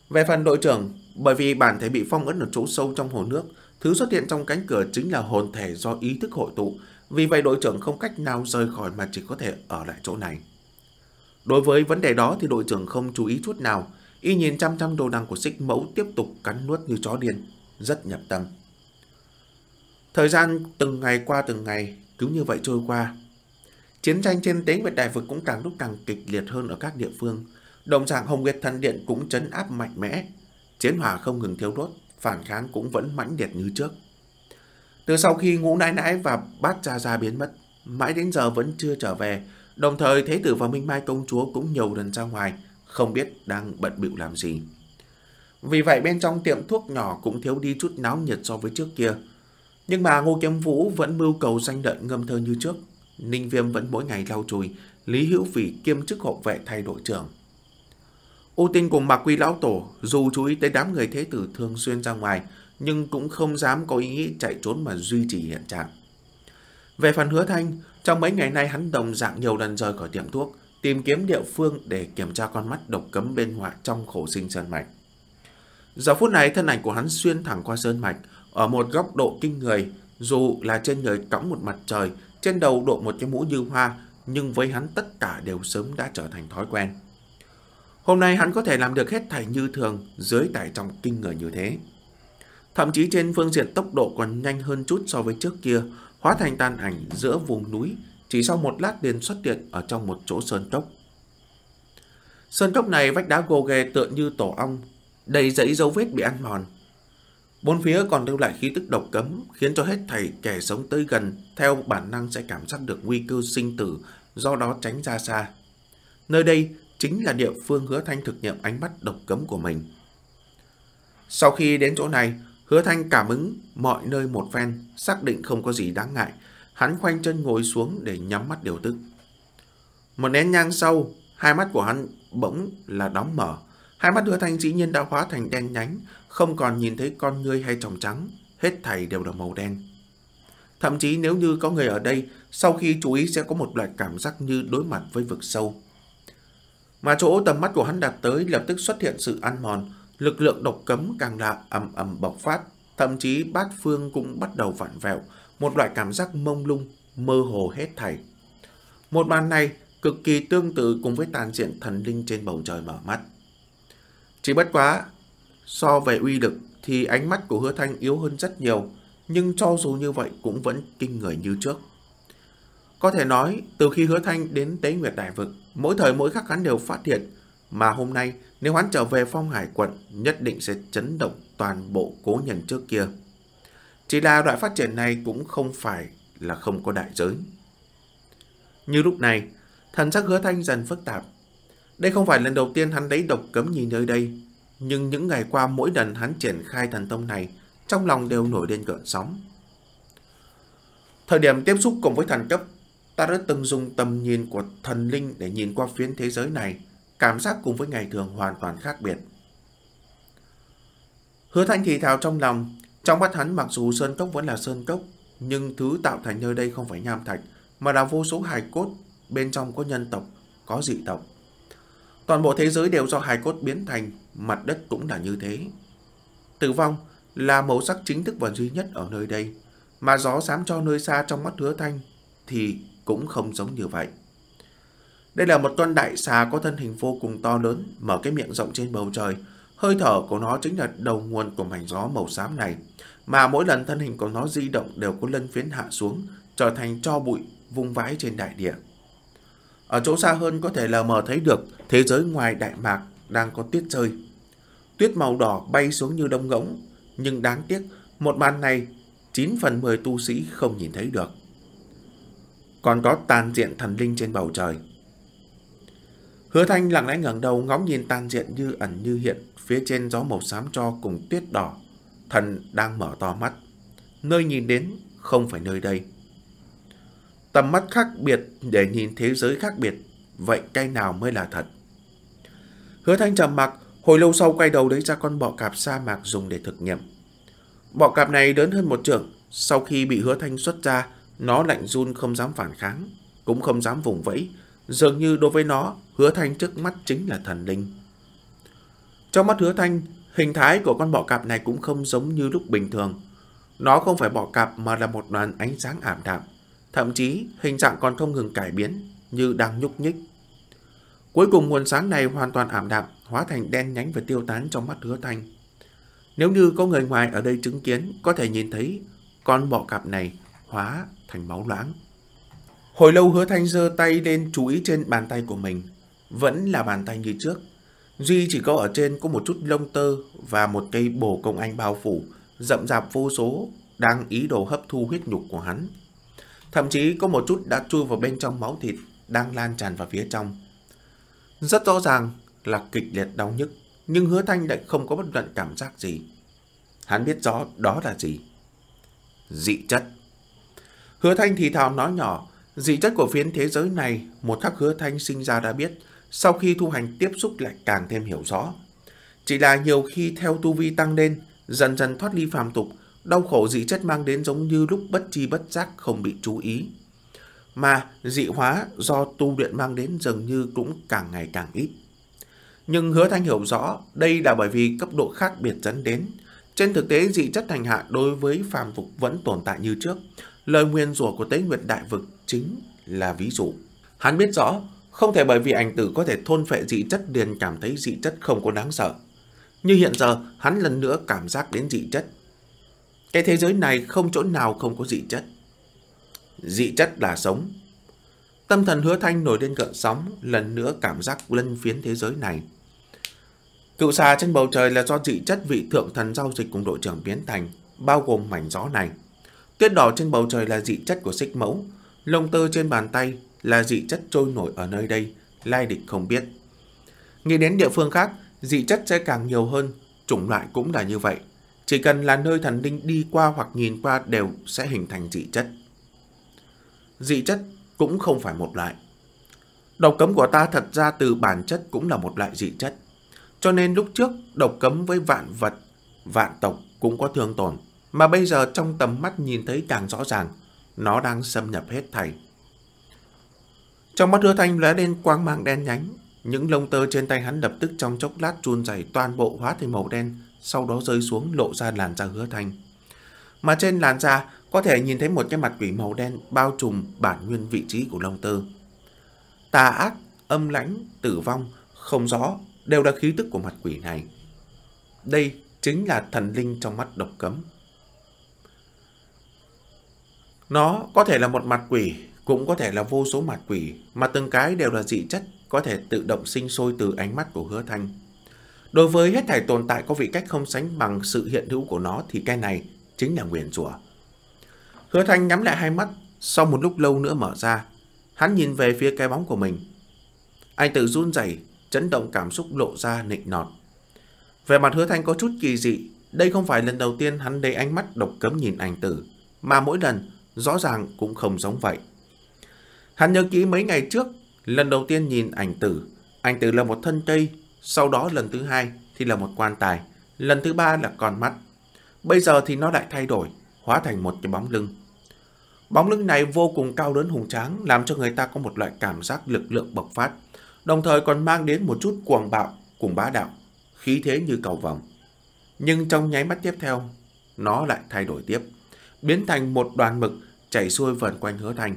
Về phần đội trưởng, bởi vì bản thể bị phong ấn ở chỗ sâu trong hồ nước, thứ xuất hiện trong cánh cửa chính là hồn thể do ý thức hội tụ, vì vậy đội trưởng không cách nào rời khỏi mà chỉ có thể ở lại chỗ này. Đối với vấn đề đó thì đội trưởng không chú ý chút nào, y nhìn chăm chăm đồ đằng của xích mẫu tiếp tục cắn nuốt như chó điên, rất nhập tâm. Thời gian từng ngày qua từng ngày, cứ như vậy trôi qua. Chiến tranh trên tế nguyệt đại vực cũng càng lúc càng kịch liệt hơn ở các địa phương. Đồng dạng Hồng Nguyệt Thần Điện cũng chấn áp mạnh mẽ. Chiến hỏa không ngừng thiếu đốt, phản kháng cũng vẫn mãnh liệt như trước. Từ sau khi ngũ nãi nãi và bát gia gia biến mất, mãi đến giờ vẫn chưa trở về, đồng thời Thế tử và Minh Mai công chúa cũng nhiều lần ra ngoài, không biết đang bận bịu làm gì. Vì vậy bên trong tiệm thuốc nhỏ cũng thiếu đi chút náo nhiệt so với trước kia. Nhưng mà Ngô Kiếm Vũ vẫn mưu cầu danh lợi ngâm thơ như trước. Ninh Viêm vẫn mỗi ngày lau chùi, Lý Hữu Phỉ kiêm chức hộ vệ thay đội trưởng. U Tinh cùng Mạc Quy Lão Tổ dù chú ý tới đám người thế tử thường xuyên ra ngoài, nhưng cũng không dám có ý nghĩ chạy trốn mà duy trì hiện trạng. Về phần hứa thanh, trong mấy ngày nay hắn đồng dạng nhiều lần rời khỏi tiệm thuốc, tìm kiếm địa phương để kiểm tra con mắt độc cấm bên ngoài trong khổ sinh sơn mạch. Giờ phút này thân ảnh của hắn xuyên thẳng qua sơn mạch, ở một góc độ kinh người, dù là trên người cõng một mặt trời, trên đầu độ một cái mũ như hoa, nhưng với hắn tất cả đều sớm đã trở thành thói quen. Hôm nay hắn có thể làm được hết thảy như thường dưới tải trọng kinh người như thế. Thậm chí trên phương diện tốc độ còn nhanh hơn chút so với trước kia, hóa thành tan ảnh giữa vùng núi, chỉ sau một lát liền xuất hiện ở trong một chỗ sơn cốc. Sơn cốc này vách đá gồ ghề tựa như tổ ong, đầy dãy dấu vết bị ăn mòn. Bốn phía còn lưu lại khí tức độc cấm, khiến cho hết thảy kẻ sống tới gần theo bản năng sẽ cảm giác được nguy cơ sinh tử, do đó tránh ra xa. Nơi đây chính là địa phương hứa thanh thực nghiệm ánh mắt độc cấm của mình. Sau khi đến chỗ này, hứa thanh cảm ứng mọi nơi một phen, xác định không có gì đáng ngại. Hắn khoanh chân ngồi xuống để nhắm mắt điều tức. Một nén nhang sau, hai mắt của hắn bỗng là đóng mở. Hai mắt hứa thanh dĩ nhiên đã hóa thành đen nhánh, không còn nhìn thấy con ngươi hay tròng trắng, hết thảy đều là màu đen. Thậm chí nếu như có người ở đây, sau khi chú ý sẽ có một loại cảm giác như đối mặt với vực sâu. Mà chỗ tầm mắt của hắn đặt tới lập tức xuất hiện sự ăn mòn, lực lượng độc cấm càng là ầm ầm bộc phát, thậm chí bát phương cũng bắt đầu vặn vẹo, một loại cảm giác mông lung, mơ hồ hết thảy. Một màn này cực kỳ tương tự cùng với tàn diện thần linh trên bầu trời mở mắt. Chỉ bất quá, so về uy lực thì ánh mắt của hứa thanh yếu hơn rất nhiều, nhưng cho dù như vậy cũng vẫn kinh người như trước. Có thể nói, từ khi hứa thanh đến Tế Nguyệt Đại Vực, mỗi thời mỗi khắc hắn đều phát hiện, mà hôm nay nếu hắn trở về phong hải quận, nhất định sẽ chấn động toàn bộ cố nhân trước kia. Chỉ là loại phát triển này cũng không phải là không có đại giới. Như lúc này, thần sắc hứa thanh dần phức tạp. Đây không phải lần đầu tiên hắn lấy độc cấm nhìn nơi đây, nhưng những ngày qua mỗi lần hắn triển khai thần tông này, trong lòng đều nổi lên gợn sóng. Thời điểm tiếp xúc cùng với thần cấp, ta đã từng dùng tầm nhìn của thần linh để nhìn qua phiến thế giới này, cảm giác cùng với ngày thường hoàn toàn khác biệt. Hứa thanh thì thào trong lòng, trong mắt hắn mặc dù sơn cốc vẫn là sơn cốc, nhưng thứ tạo thành nơi đây không phải nham thạch, mà là vô số hài cốt, bên trong có nhân tộc, có dị tộc. Toàn bộ thế giới đều do hài cốt biến thành, mặt đất cũng là như thế. Tử vong là màu sắc chính thức và duy nhất ở nơi đây, mà gió dám cho nơi xa trong mắt hứa thanh thì cũng không giống như vậy. Đây là một con đại xà có thân hình vô cùng to lớn, mở cái miệng rộng trên bầu trời. Hơi thở của nó chính là đầu nguồn của mảnh gió màu xám này, mà mỗi lần thân hình của nó di động đều có lân phiến hạ xuống, trở thành cho bụi vung vãi trên đại địa. Ở chỗ xa hơn có thể lờ mờ thấy được thế giới ngoài Đại Mạc đang có tuyết rơi. tuyết màu đỏ bay xuống như đông ngỗng, nhưng đáng tiếc, một màn này 9 phần 10 tu sĩ không nhìn thấy được. Còn có tàn diện thần linh trên bầu trời. Hứa Thanh lặng lẽ ngẩng đầu ngóng nhìn tan diện như ẩn như hiện phía trên gió màu xám cho cùng tuyết đỏ. Thần đang mở to mắt. Nơi nhìn đến không phải nơi đây. Tầm mắt khác biệt để nhìn thế giới khác biệt. Vậy cái nào mới là thật? Hứa Thanh trầm mặc, hồi lâu sau quay đầu lấy ra con bọ cạp sa mạc dùng để thực nghiệm. Bọ cạp này lớn hơn một trượng, sau khi bị Hứa Thanh xuất ra, nó lạnh run không dám phản kháng, cũng không dám vùng vẫy, dường như đối với nó, Hứa Thanh trước mắt chính là thần linh. Trong mắt Hứa Thanh, hình thái của con bọ cạp này cũng không giống như lúc bình thường. Nó không phải bọ cạp mà là một đoàn ánh sáng ảm đạm, thậm chí hình dạng còn không ngừng cải biến, như đang nhúc nhích. Cuối cùng nguồn sáng này hoàn toàn ảm đạm, hóa thành đen nhánh và tiêu tán trong mắt hứa thanh. Nếu như có người ngoài ở đây chứng kiến, có thể nhìn thấy con bọ cạp này hóa thành máu loãng. Hồi lâu hứa thanh giơ tay lên chú ý trên bàn tay của mình. Vẫn là bàn tay như trước. Duy chỉ có ở trên có một chút lông tơ và một cây bổ công anh bao phủ, rậm rạp vô số, đang ý đồ hấp thu huyết nhục của hắn. Thậm chí có một chút đã chui vào bên trong máu thịt, đang lan tràn vào phía trong. Rất rõ ràng là kịch liệt đau nhức, nhưng hứa thanh lại không có bất luận cảm giác gì. Hắn biết rõ đó là gì. Dị chất. Hứa thanh thì thào nói nhỏ, dị chất của phiến thế giới này, một khắc hứa thanh sinh ra đã biết, sau khi thu hành tiếp xúc lại càng thêm hiểu rõ. Chỉ là nhiều khi theo tu vi tăng lên, dần dần thoát ly phàm tục, đau khổ dị chất mang đến giống như lúc bất chi bất giác không bị chú ý. Mà dị hóa do tu luyện mang đến dường như cũng càng ngày càng ít. Nhưng hứa thanh hiểu rõ đây là bởi vì cấp độ khác biệt dẫn đến. Trên thực tế dị chất thành hạ đối với phàm tục vẫn tồn tại như trước. Lời nguyên rủa của Tế Nguyệt Đại Vực chính là ví dụ. Hắn biết rõ không thể bởi vì ảnh tử có thể thôn phệ dị chất liền cảm thấy dị chất không có đáng sợ. Như hiện giờ, hắn lần nữa cảm giác đến dị chất. Cái thế giới này không chỗ nào không có dị chất. Dị chất là sống. Tâm thần hứa thanh nổi lên gợn sóng, lần nữa cảm giác lân phiến thế giới này. Cựu xà trên bầu trời là do dị chất vị thượng thần giao dịch cùng đội trưởng biến thành, bao gồm mảnh gió này. Tuyết đỏ trên bầu trời là dị chất của xích mẫu, lông tơ trên bàn tay là dị chất trôi nổi ở nơi đây, lai địch không biết. Nghĩ đến địa phương khác, dị chất sẽ càng nhiều hơn, chủng loại cũng là như vậy. Chỉ cần là nơi thần linh đi qua hoặc nhìn qua đều sẽ hình thành dị chất. Dị chất cũng không phải một loại. Độc cấm của ta thật ra từ bản chất cũng là một loại dị chất. Cho nên lúc trước độc cấm với vạn vật, vạn tộc cũng có thương tổn. Mà bây giờ trong tầm mắt nhìn thấy càng rõ ràng, nó đang xâm nhập hết thảy. Trong mắt hứa thanh lóe lên quang mang đen nhánh, những lông tơ trên tay hắn lập tức trong chốc lát chun rẩy toàn bộ hóa thành màu đen, sau đó rơi xuống lộ ra làn da hứa thanh. Mà trên làn da có thể nhìn thấy một cái mặt quỷ màu đen bao trùm bản nguyên vị trí của lông tơ. Tà ác, âm lãnh, tử vong, không rõ đều là khí tức của mặt quỷ này. Đây chính là thần linh trong mắt độc cấm. Nó có thể là một mặt quỷ, cũng có thể là vô số mặt quỷ, mà từng cái đều là dị chất, có thể tự động sinh sôi từ ánh mắt của hứa thanh. Đối với hết thảy tồn tại có vị cách không sánh bằng sự hiện hữu của nó thì cái này chính là nguyền rủa. Hứa thanh nhắm lại hai mắt, sau một lúc lâu nữa mở ra, hắn nhìn về phía cái bóng của mình. Anh tự run rẩy, chấn động cảm xúc lộ ra nịnh nọt. Về mặt hứa thanh có chút kỳ dị, đây không phải lần đầu tiên hắn đầy ánh mắt độc cấm nhìn ảnh tử, mà mỗi lần rõ ràng cũng không giống vậy. Hắn nhớ kỹ mấy ngày trước, lần đầu tiên nhìn ảnh tử, ảnh tử là một thân cây, sau đó lần thứ hai thì là một quan tài, lần thứ ba là con mắt. Bây giờ thì nó lại thay đổi, hóa thành một cái bóng lưng. Bóng lưng này vô cùng cao lớn hùng tráng, làm cho người ta có một loại cảm giác lực lượng bộc phát, đồng thời còn mang đến một chút cuồng bạo cùng bá đạo, khí thế như cầu vòng. Nhưng trong nháy mắt tiếp theo, nó lại thay đổi tiếp, biến thành một đoàn mực chảy xuôi vần quanh hứa thành.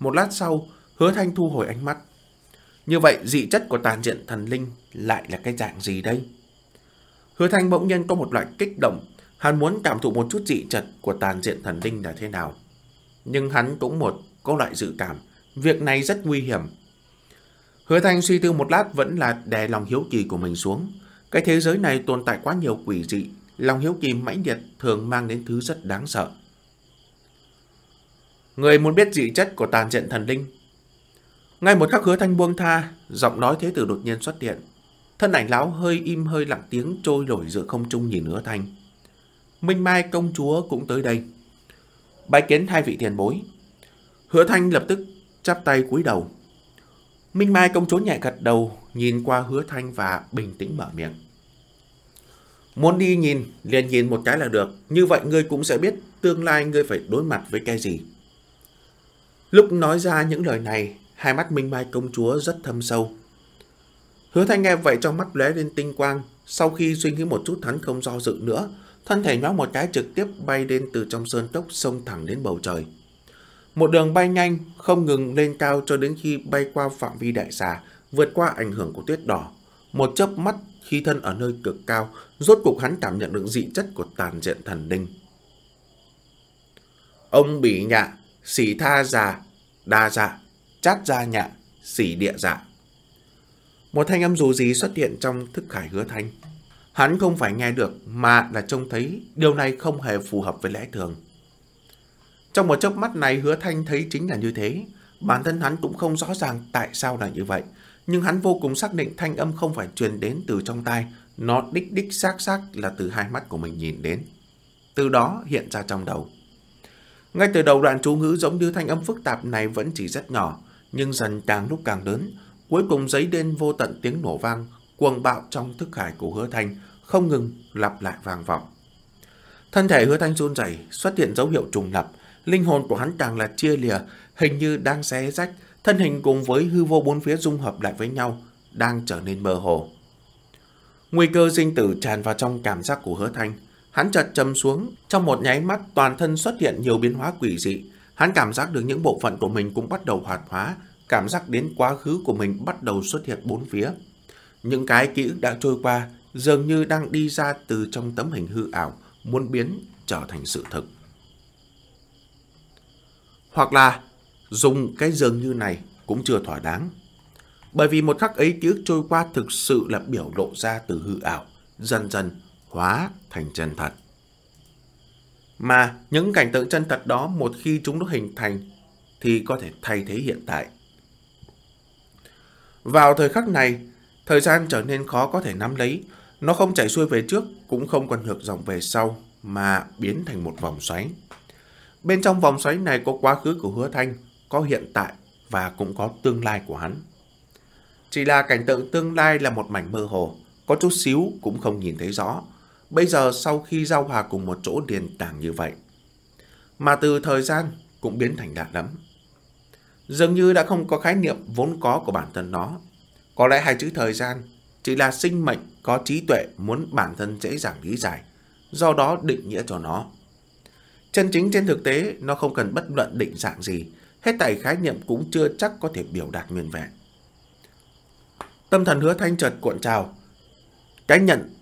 Một lát sau, hứa thanh thu hồi ánh mắt. Như vậy dị chất của tàn diện thần linh lại là cái dạng gì đây? Hứa thanh bỗng nhiên có một loại kích động, hắn muốn cảm thụ một chút dị chất của tàn diện thần linh là thế nào. Nhưng hắn cũng một có loại dự cảm, việc này rất nguy hiểm. Hứa thanh suy tư một lát vẫn là đè lòng hiếu kỳ của mình xuống. Cái thế giới này tồn tại quá nhiều quỷ dị, lòng hiếu kỳ mãnh liệt thường mang đến thứ rất đáng sợ. Người muốn biết dị chất của tàn diện thần linh. Ngay một khắc hứa thanh buông tha, giọng nói thế tử đột nhiên xuất hiện. Thân ảnh lão hơi im hơi lặng tiếng trôi nổi giữa không trung nhìn hứa thanh. Minh Mai công chúa cũng tới đây. Bái kiến hai vị tiền bối. Hứa thanh lập tức chắp tay cúi đầu. Minh Mai công chúa nhẹ gật đầu, nhìn qua hứa thanh và bình tĩnh mở miệng. Muốn đi nhìn, liền nhìn một cái là được. Như vậy ngươi cũng sẽ biết tương lai ngươi phải đối mặt với cái gì. Lúc nói ra những lời này, hai mắt Minh Mai công chúa rất thâm sâu. Hứa thanh nghe vậy trong mắt lóe lên tinh quang. Sau khi suy nghĩ một chút hắn không do dự nữa, thân thể nhoáng một cái trực tiếp bay lên từ trong sơn tốc sông thẳng đến bầu trời. Một đường bay nhanh, không ngừng lên cao cho đến khi bay qua phạm vi đại xà, vượt qua ảnh hưởng của tuyết đỏ. Một chớp mắt khi thân ở nơi cực cao, rốt cục hắn cảm nhận được dị chất của tàn diện thần đinh. Ông bị nhạ, xỉ tha già, đa dạ, chát gia nhạ, xỉ địa dạ. Một thanh âm dù gì xuất hiện trong thức khải hứa thanh. Hắn không phải nghe được mà là trông thấy điều này không hề phù hợp với lẽ thường. Trong một chớp mắt này hứa thanh thấy chính là như thế. Bản thân hắn cũng không rõ ràng tại sao là như vậy. Nhưng hắn vô cùng xác định thanh âm không phải truyền đến từ trong tai. Nó đích đích xác xác là từ hai mắt của mình nhìn đến. Từ đó hiện ra trong đầu. Ngay từ đầu đoạn chú ngữ giống như thanh âm phức tạp này vẫn chỉ rất nhỏ. Nhưng dần càng lúc càng lớn. Cuối cùng giấy đen vô tận tiếng nổ vang. Cuồng bạo trong thức hải của hứa thanh không ngừng lặp lại vang vọng. Thân thể hứa thanh run rẩy xuất hiện dấu hiệu trùng lập, linh hồn của hắn càng là chia lìa, hình như đang xé rách, thân hình cùng với hư vô bốn phía dung hợp lại với nhau, đang trở nên mơ hồ. Nguy cơ sinh tử tràn vào trong cảm giác của hứa thanh. Hắn chợt chầm xuống, trong một nháy mắt toàn thân xuất hiện nhiều biến hóa quỷ dị. Hắn cảm giác được những bộ phận của mình cũng bắt đầu hoạt hóa, cảm giác đến quá khứ của mình bắt đầu xuất hiện bốn phía. Những cái ký ức đã trôi qua, dường như đang đi ra từ trong tấm hình hư ảo, muốn biến trở thành sự thực. Hoặc là dùng cái dường như này cũng chưa thỏa đáng. Bởi vì một khắc ấy ký ức trôi qua thực sự là biểu lộ ra từ hư ảo, dần dần hóa thành chân thật. Mà những cảnh tượng chân thật đó một khi chúng nó hình thành thì có thể thay thế hiện tại. Vào thời khắc này, thời gian trở nên khó có thể nắm lấy, nó không chảy xuôi về trước, cũng không còn ngược dòng về sau, mà biến thành một vòng xoáy. Bên trong vòng xoáy này có quá khứ của hứa thanh, có hiện tại và cũng có tương lai của hắn. Chỉ là cảnh tượng tương lai là một mảnh mơ hồ, có chút xíu cũng không nhìn thấy rõ. Bây giờ sau khi giao hòa cùng một chỗ điền tảng như vậy, mà từ thời gian cũng biến thành đạn lắm. Dường như đã không có khái niệm vốn có của bản thân nó. Có lẽ hai chữ thời gian chỉ là sinh mệnh có trí tuệ muốn bản thân dễ dàng lý giải, do đó định nghĩa cho nó. Chân chính trên thực tế, nó không cần bất luận định dạng gì, hết tài khái niệm cũng chưa chắc có thể biểu đạt nguyên vẹn. Tâm thần hứa thanh chợt cuộn trào. Cái nhận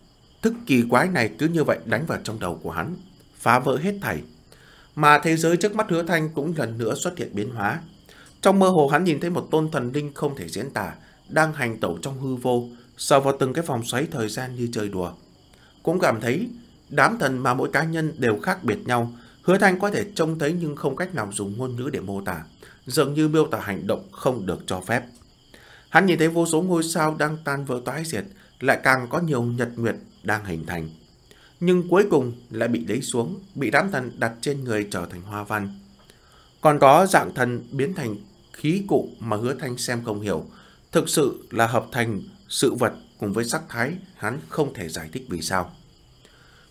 thức kỳ quái này cứ như vậy đánh vào trong đầu của hắn, phá vỡ hết thảy. Mà thế giới trước mắt hứa thanh cũng lần nữa xuất hiện biến hóa. Trong mơ hồ hắn nhìn thấy một tôn thần linh không thể diễn tả, đang hành tẩu trong hư vô, sờ vào từng cái vòng xoáy thời gian như chơi đùa. Cũng cảm thấy đám thần mà mỗi cá nhân đều khác biệt nhau, hứa thanh có thể trông thấy nhưng không cách nào dùng ngôn ngữ để mô tả, dường như miêu tả hành động không được cho phép. Hắn nhìn thấy vô số ngôi sao đang tan vỡ toái diệt, lại càng có nhiều nhật nguyệt đang hình thành. Nhưng cuối cùng lại bị lấy xuống, bị đám thần đặt trên người trở thành hoa văn. Còn có dạng thần biến thành khí cụ mà hứa thanh xem không hiểu, thực sự là hợp thành sự vật cùng với sắc thái hắn không thể giải thích vì sao.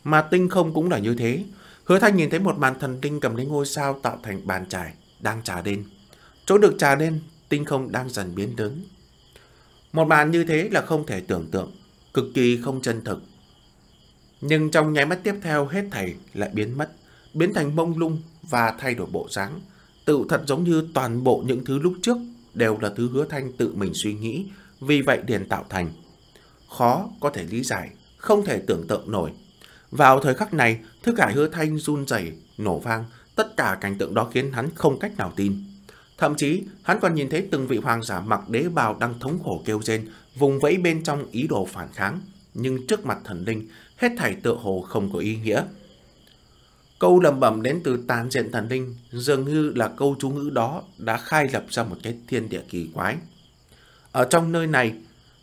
Mà tinh không cũng là như thế. Hứa thanh nhìn thấy một màn thần tinh cầm lấy ngôi sao tạo thành bàn trải, đang trà lên. Chỗ được trà lên, tinh không đang dần biến lớn. Một màn như thế là không thể tưởng tượng, cực kỳ không chân thực. Nhưng trong nháy mắt tiếp theo hết thảy lại biến mất, biến thành mông lung và thay đổi bộ dáng. Tự thật giống như toàn bộ những thứ lúc trước đều là thứ hứa thanh tự mình suy nghĩ vì vậy điền tạo thành. Khó có thể lý giải, không thể tưởng tượng nổi. Vào thời khắc này, thức hải hứa thanh run rẩy nổ vang, tất cả cảnh tượng đó khiến hắn không cách nào tin. Thậm chí, hắn còn nhìn thấy từng vị hoàng giả mặc đế bào đang thống khổ kêu rên, vùng vẫy bên trong ý đồ phản kháng, nhưng trước mặt thần linh, hết thảy tựa hồ không có ý nghĩa. Câu lầm bẩm đến từ tàn diện thần linh dường như là câu chú ngữ đó đã khai lập ra một cái thiên địa kỳ quái. Ở trong nơi này,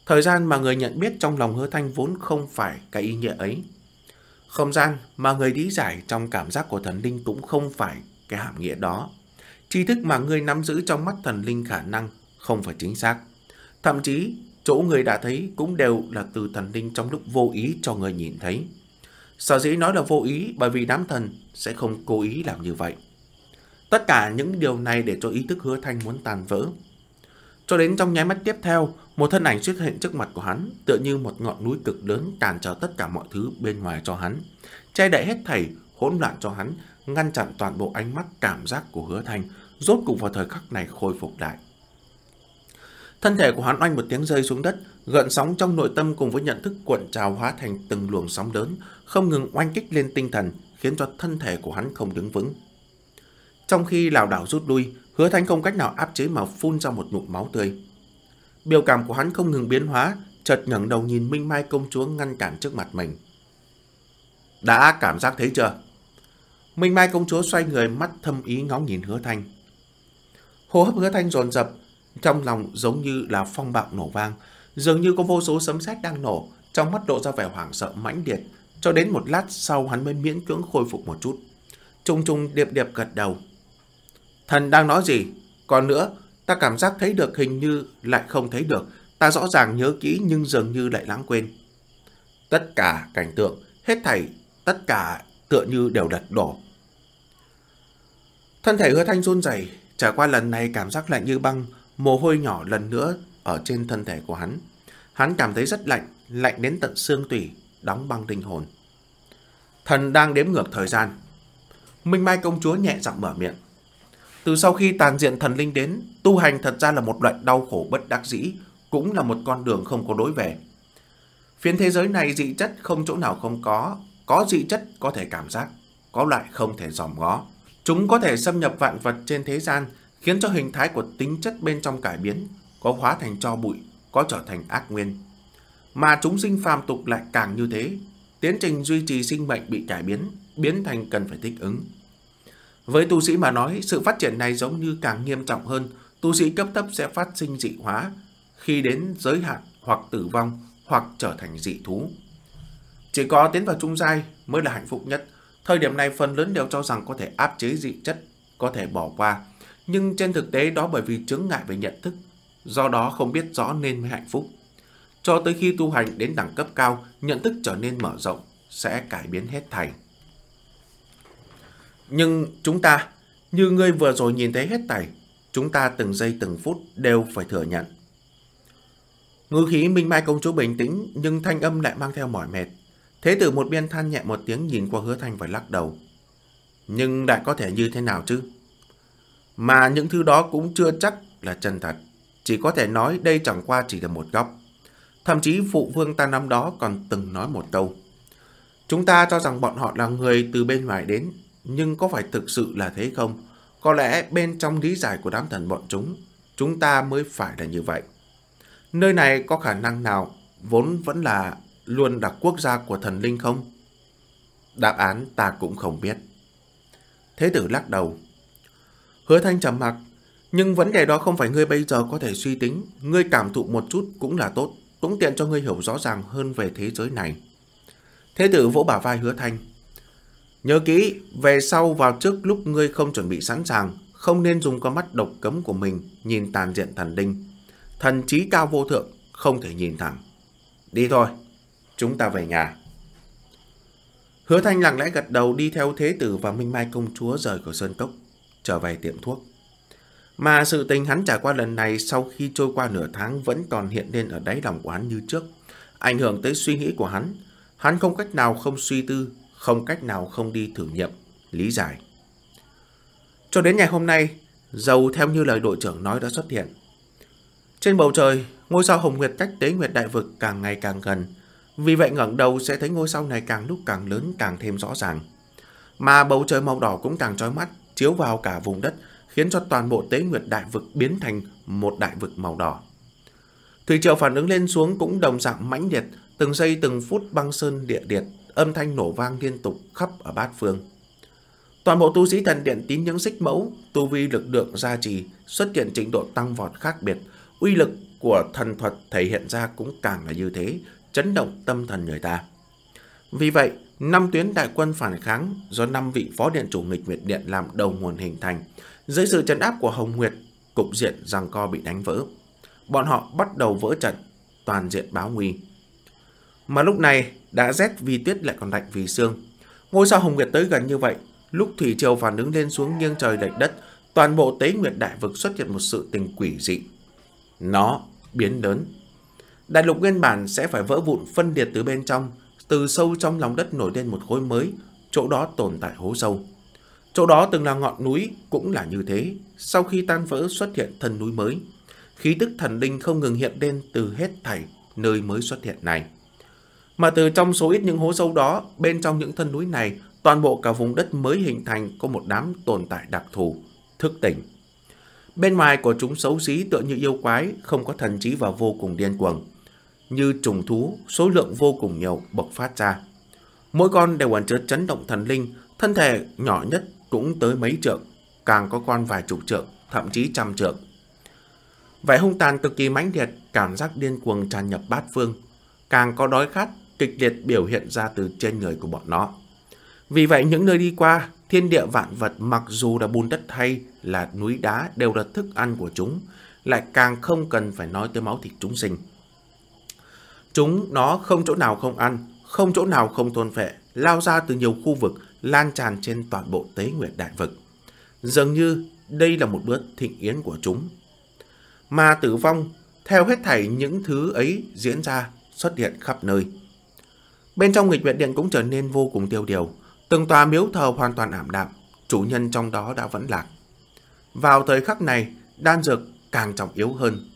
thời gian mà người nhận biết trong lòng hứa thanh vốn không phải cái ý nghĩa ấy. Không gian mà người lý giải trong cảm giác của thần linh cũng không phải cái hàm nghĩa đó. Tri thức mà người nắm giữ trong mắt thần linh khả năng không phải chính xác. Thậm chí, chỗ người đã thấy cũng đều là từ thần linh trong lúc vô ý cho người nhìn thấy. Sở dĩ nói là vô ý bởi vì đám thần sẽ không cố ý làm như vậy. Tất cả những điều này để cho ý thức hứa thanh muốn tàn vỡ. Cho đến trong nháy mắt tiếp theo, một thân ảnh xuất hiện trước mặt của hắn, tựa như một ngọn núi cực lớn cản trở tất cả mọi thứ bên ngoài cho hắn, che đậy hết thảy, hỗn loạn cho hắn, ngăn chặn toàn bộ ánh mắt cảm giác của hứa thanh, rốt cục vào thời khắc này khôi phục lại. Thân thể của hắn oanh một tiếng rơi xuống đất, gợn sóng trong nội tâm cùng với nhận thức cuộn trào hóa thành từng luồng sóng lớn, không ngừng oanh kích lên tinh thần, khiến cho thân thể của hắn không đứng vững. Trong khi lảo đảo rút lui, hứa thanh không cách nào áp chế mà phun ra một ngụm máu tươi. Biểu cảm của hắn không ngừng biến hóa, chợt ngẩng đầu nhìn Minh Mai công chúa ngăn cản trước mặt mình. Đã cảm giác thấy chưa? Minh Mai công chúa xoay người mắt thâm ý ngóng nhìn hứa thanh. Hô hấp hứa thanh dồn dập, trong lòng giống như là phong bạo nổ vang, dường như có vô số sấm sét đang nổ, trong mắt độ ra vẻ hoảng sợ mãnh liệt, cho đến một lát sau hắn mới miễn cưỡng khôi phục một chút. Trung trung điệp điệp gật đầu. Thần đang nói gì? Còn nữa, ta cảm giác thấy được hình như lại không thấy được. Ta rõ ràng nhớ kỹ nhưng dường như lại lãng quên. Tất cả cảnh tượng, hết thảy, tất cả tựa như đều đặt đổ. Thân thể hứa thanh run rẩy trải qua lần này cảm giác lạnh như băng, mồ hôi nhỏ lần nữa ở trên thân thể của hắn. Hắn cảm thấy rất lạnh, lạnh đến tận xương tủy, đóng băng linh hồn. Thần đang đếm ngược thời gian. Minh Mai công chúa nhẹ giọng mở miệng. Từ sau khi tàn diện thần linh đến, tu hành thật ra là một loại đau khổ bất đắc dĩ, cũng là một con đường không có đối về. Phiên thế giới này dị chất không chỗ nào không có, có dị chất có thể cảm giác, có loại không thể dòm ngó. Chúng có thể xâm nhập vạn vật trên thế gian, khiến cho hình thái của tính chất bên trong cải biến, có hóa thành cho bụi, có trở thành ác nguyên. Mà chúng sinh phàm tục lại càng như thế, tiến trình duy trì sinh mệnh bị cải biến, biến thành cần phải thích ứng. Với tu sĩ mà nói, sự phát triển này giống như càng nghiêm trọng hơn, tu sĩ cấp thấp sẽ phát sinh dị hóa, khi đến giới hạn hoặc tử vong hoặc trở thành dị thú. Chỉ có tiến vào trung giai mới là hạnh phúc nhất. Thời điểm này phần lớn đều cho rằng có thể áp chế dị chất, có thể bỏ qua. Nhưng trên thực tế đó bởi vì chứng ngại về nhận thức, do đó không biết rõ nên mới hạnh phúc. Cho tới khi tu hành đến đẳng cấp cao, nhận thức trở nên mở rộng, sẽ cải biến hết thảy. Nhưng chúng ta, như ngươi vừa rồi nhìn thấy hết thảy, chúng ta từng giây từng phút đều phải thừa nhận. Ngư khí Minh Mai công chúa bình tĩnh nhưng thanh âm lại mang theo mỏi mệt. Thế tử một bên than nhẹ một tiếng nhìn qua hứa thanh và lắc đầu. Nhưng lại có thể như thế nào chứ? Mà những thứ đó cũng chưa chắc là chân thật. Chỉ có thể nói đây chẳng qua chỉ là một góc. Thậm chí phụ vương ta năm đó còn từng nói một câu. Chúng ta cho rằng bọn họ là người từ bên ngoài đến, nhưng có phải thực sự là thế không? Có lẽ bên trong lý giải của đám thần bọn chúng, chúng ta mới phải là như vậy. Nơi này có khả năng nào vốn vẫn là luôn là quốc gia của thần linh không? Đáp án ta cũng không biết. Thế tử lắc đầu. Hứa thanh trầm mặc, nhưng vấn đề đó không phải ngươi bây giờ có thể suy tính, ngươi cảm thụ một chút cũng là tốt, cũng tiện cho ngươi hiểu rõ ràng hơn về thế giới này. Thế tử vỗ bả vai hứa thanh. Nhớ kỹ, về sau vào trước lúc ngươi không chuẩn bị sẵn sàng, không nên dùng con mắt độc cấm của mình nhìn tàn diện thần linh. Thần trí cao vô thượng, không thể nhìn thẳng. Đi thôi, chúng ta về nhà. Hứa Thanh lặng lẽ gật đầu đi theo Thế Tử và Minh Mai Công Chúa rời khỏi Sơn Cốc, trở về tiệm thuốc. Mà sự tình hắn trải qua lần này sau khi trôi qua nửa tháng vẫn còn hiện lên ở đáy lòng của hắn như trước, ảnh hưởng tới suy nghĩ của hắn. Hắn không cách nào không suy tư, không cách nào không đi thử nghiệm, lý giải. Cho đến ngày hôm nay, dầu theo như lời đội trưởng nói đã xuất hiện. Trên bầu trời, ngôi sao hồng nguyệt cách tế nguyệt đại vực càng ngày càng gần. Vì vậy ngẩng đầu sẽ thấy ngôi sao này càng lúc càng lớn càng thêm rõ ràng. Mà bầu trời màu đỏ cũng càng trói mắt, chiếu vào cả vùng đất, khiến cho toàn bộ tế nguyệt đại vực biến thành một đại vực màu đỏ. Thủy triều phản ứng lên xuống cũng đồng dạng mãnh liệt, từng giây từng phút băng sơn địa liệt, âm thanh nổ vang liên tục khắp ở bát phương. Toàn bộ tu sĩ thần điện tín những xích mẫu, tu vi lực lượng gia trì, xuất hiện trình độ tăng vọt khác biệt, uy lực của thần thuật thể hiện ra cũng càng là như thế, chấn động tâm thần người ta. Vì vậy, năm tuyến đại quân phản kháng do năm vị phó điện chủ nghịch Nguyệt Điện làm đầu nguồn hình thành, dưới sự trấn áp của Hồng Nguyệt, cục diện rằng co bị đánh vỡ. Bọn họ bắt đầu vỡ trận, toàn diện báo nguy. Mà lúc này, đã rét vì tuyết lại còn lạnh vì xương. Ngôi sao Hồng Nguyệt tới gần như vậy, lúc thủy triều phản ứng lên xuống nghiêng trời lệch đất, toàn bộ tế nguyệt đại vực xuất hiện một sự tình quỷ dị. Nó biến lớn. Đại lục nguyên bản sẽ phải vỡ vụn phân liệt từ bên trong, từ sâu trong lòng đất nổi lên một khối mới, chỗ đó tồn tại hố sâu. Chỗ đó từng là ngọn núi cũng là như thế, sau khi tan vỡ xuất hiện thân núi mới. Khí tức thần linh không ngừng hiện lên từ hết thảy nơi mới xuất hiện này. Mà từ trong số ít những hố sâu đó, bên trong những thân núi này, toàn bộ cả vùng đất mới hình thành có một đám tồn tại đặc thù, thức tỉnh. Bên ngoài của chúng xấu xí tựa như yêu quái, không có thần trí và vô cùng điên cuồng. Như trùng thú, số lượng vô cùng nhiều bộc phát ra. Mỗi con đều ẩn chứa chấn động thần linh, thân thể nhỏ nhất cũng tới mấy trượng, càng có con vài chục trượng, thậm chí trăm trượng. Vẻ hung tàn cực kỳ mãnh liệt, cảm giác điên cuồng tràn nhập bát phương, càng có đói khát kịch liệt biểu hiện ra từ trên người của bọn nó. Vì vậy những nơi đi qua, thiên địa vạn vật mặc dù là bùn đất hay là núi đá đều là thức ăn của chúng, lại càng không cần phải nói tới máu thịt chúng sinh. Chúng nó không chỗ nào không ăn, không chỗ nào không thôn phệ, lao ra từ nhiều khu vực, lan tràn trên toàn bộ tế nguyệt đại vực. Dường như đây là một bữa thịnh yến của chúng. Mà tử vong, theo hết thảy những thứ ấy diễn ra, xuất hiện khắp nơi. Bên trong nghịch viện điện cũng trở nên vô cùng tiêu điều, từng tòa miếu thờ hoàn toàn ảm đạm, chủ nhân trong đó đã vẫn lạc. Vào thời khắc này, đan dược càng trọng yếu hơn.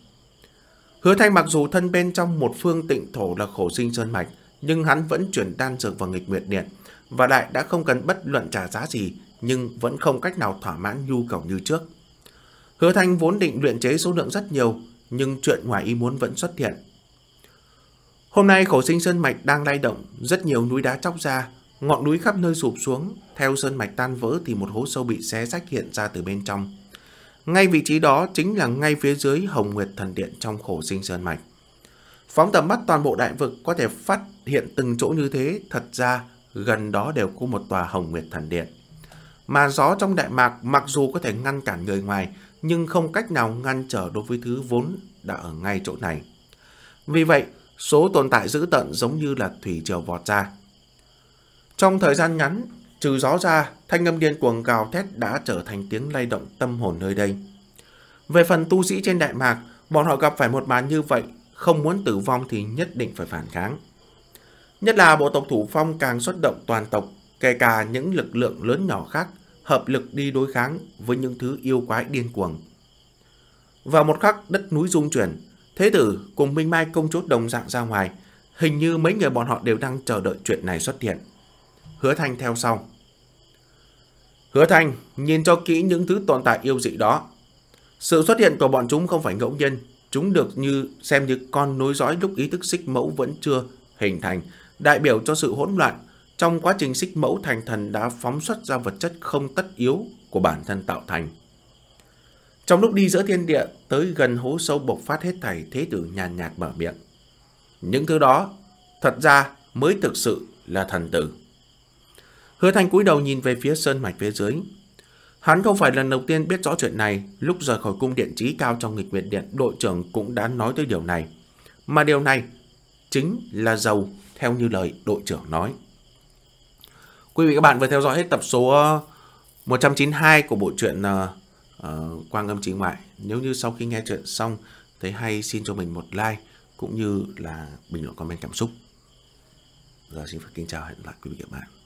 Hứa Thanh mặc dù thân bên trong một phương tịnh thổ là khổ sinh sơn mạch, nhưng hắn vẫn chuyển đan dược vào nghịch nguyệt điện và lại đã không cần bất luận trả giá gì, nhưng vẫn không cách nào thỏa mãn nhu cầu như trước. Hứa Thanh vốn định luyện chế số lượng rất nhiều, nhưng chuyện ngoài ý muốn vẫn xuất hiện. Hôm nay khổ sinh sơn mạch đang lay động, rất nhiều núi đá chóc ra, ngọn núi khắp nơi sụp xuống, theo sơn mạch tan vỡ thì một hố sâu bị xé rách hiện ra từ bên trong. Ngay vị trí đó chính là ngay phía dưới Hồng Nguyệt Thần Điện trong khổ sinh sơn mạch. Phóng tầm mắt toàn bộ đại vực có thể phát hiện từng chỗ như thế, thật ra gần đó đều có một tòa Hồng Nguyệt Thần Điện. Mà gió trong đại mạc mặc dù có thể ngăn cản người ngoài, nhưng không cách nào ngăn trở đối với thứ vốn đã ở ngay chỗ này. Vì vậy, số tồn tại dữ tận giống như là thủy triều vọt ra. Trong thời gian ngắn, trừ gió ra, thanh âm điên cuồng gào thét đã trở thành tiếng lay động tâm hồn nơi đây. Về phần tu sĩ trên Đại Mạc, bọn họ gặp phải một màn như vậy, không muốn tử vong thì nhất định phải phản kháng. Nhất là bộ tộc thủ phong càng xuất động toàn tộc, kể cả những lực lượng lớn nhỏ khác, hợp lực đi đối kháng với những thứ yêu quái điên cuồng. Vào một khắc đất núi rung chuyển, Thế tử cùng Minh Mai công chúa đồng dạng ra ngoài, hình như mấy người bọn họ đều đang chờ đợi chuyện này xuất hiện. Hứa Thanh theo sau. Hứa Thanh, nhìn cho kỹ những thứ tồn tại yêu dị đó. Sự xuất hiện của bọn chúng không phải ngẫu nhiên, chúng được như xem như con nối dõi lúc ý thức xích mẫu vẫn chưa hình thành, đại biểu cho sự hỗn loạn. Trong quá trình xích mẫu thành thần đã phóng xuất ra vật chất không tất yếu của bản thân tạo thành. Trong lúc đi giữa thiên địa, tới gần hố sâu bộc phát hết thảy thế tử nhàn nhạt mở miệng. Những thứ đó, thật ra mới thực sự là thần tử. Hứa Thanh cúi đầu nhìn về phía sơn mạch phía dưới. Hắn không phải lần đầu tiên biết rõ chuyện này, lúc rời khỏi cung điện trí cao trong nghịch nguyệt điện, đội trưởng cũng đã nói tới điều này. Mà điều này chính là giàu theo như lời đội trưởng nói. Quý vị các bạn vừa theo dõi hết tập số ờ, 192 của bộ truyện uh, Quang âm chính ngoại. Nếu như sau khi nghe chuyện xong thấy hay xin cho mình một like cũng như là bình luận comment cảm xúc. Giờ xin phép kính chào hẹn gặp lại quý vị các bạn.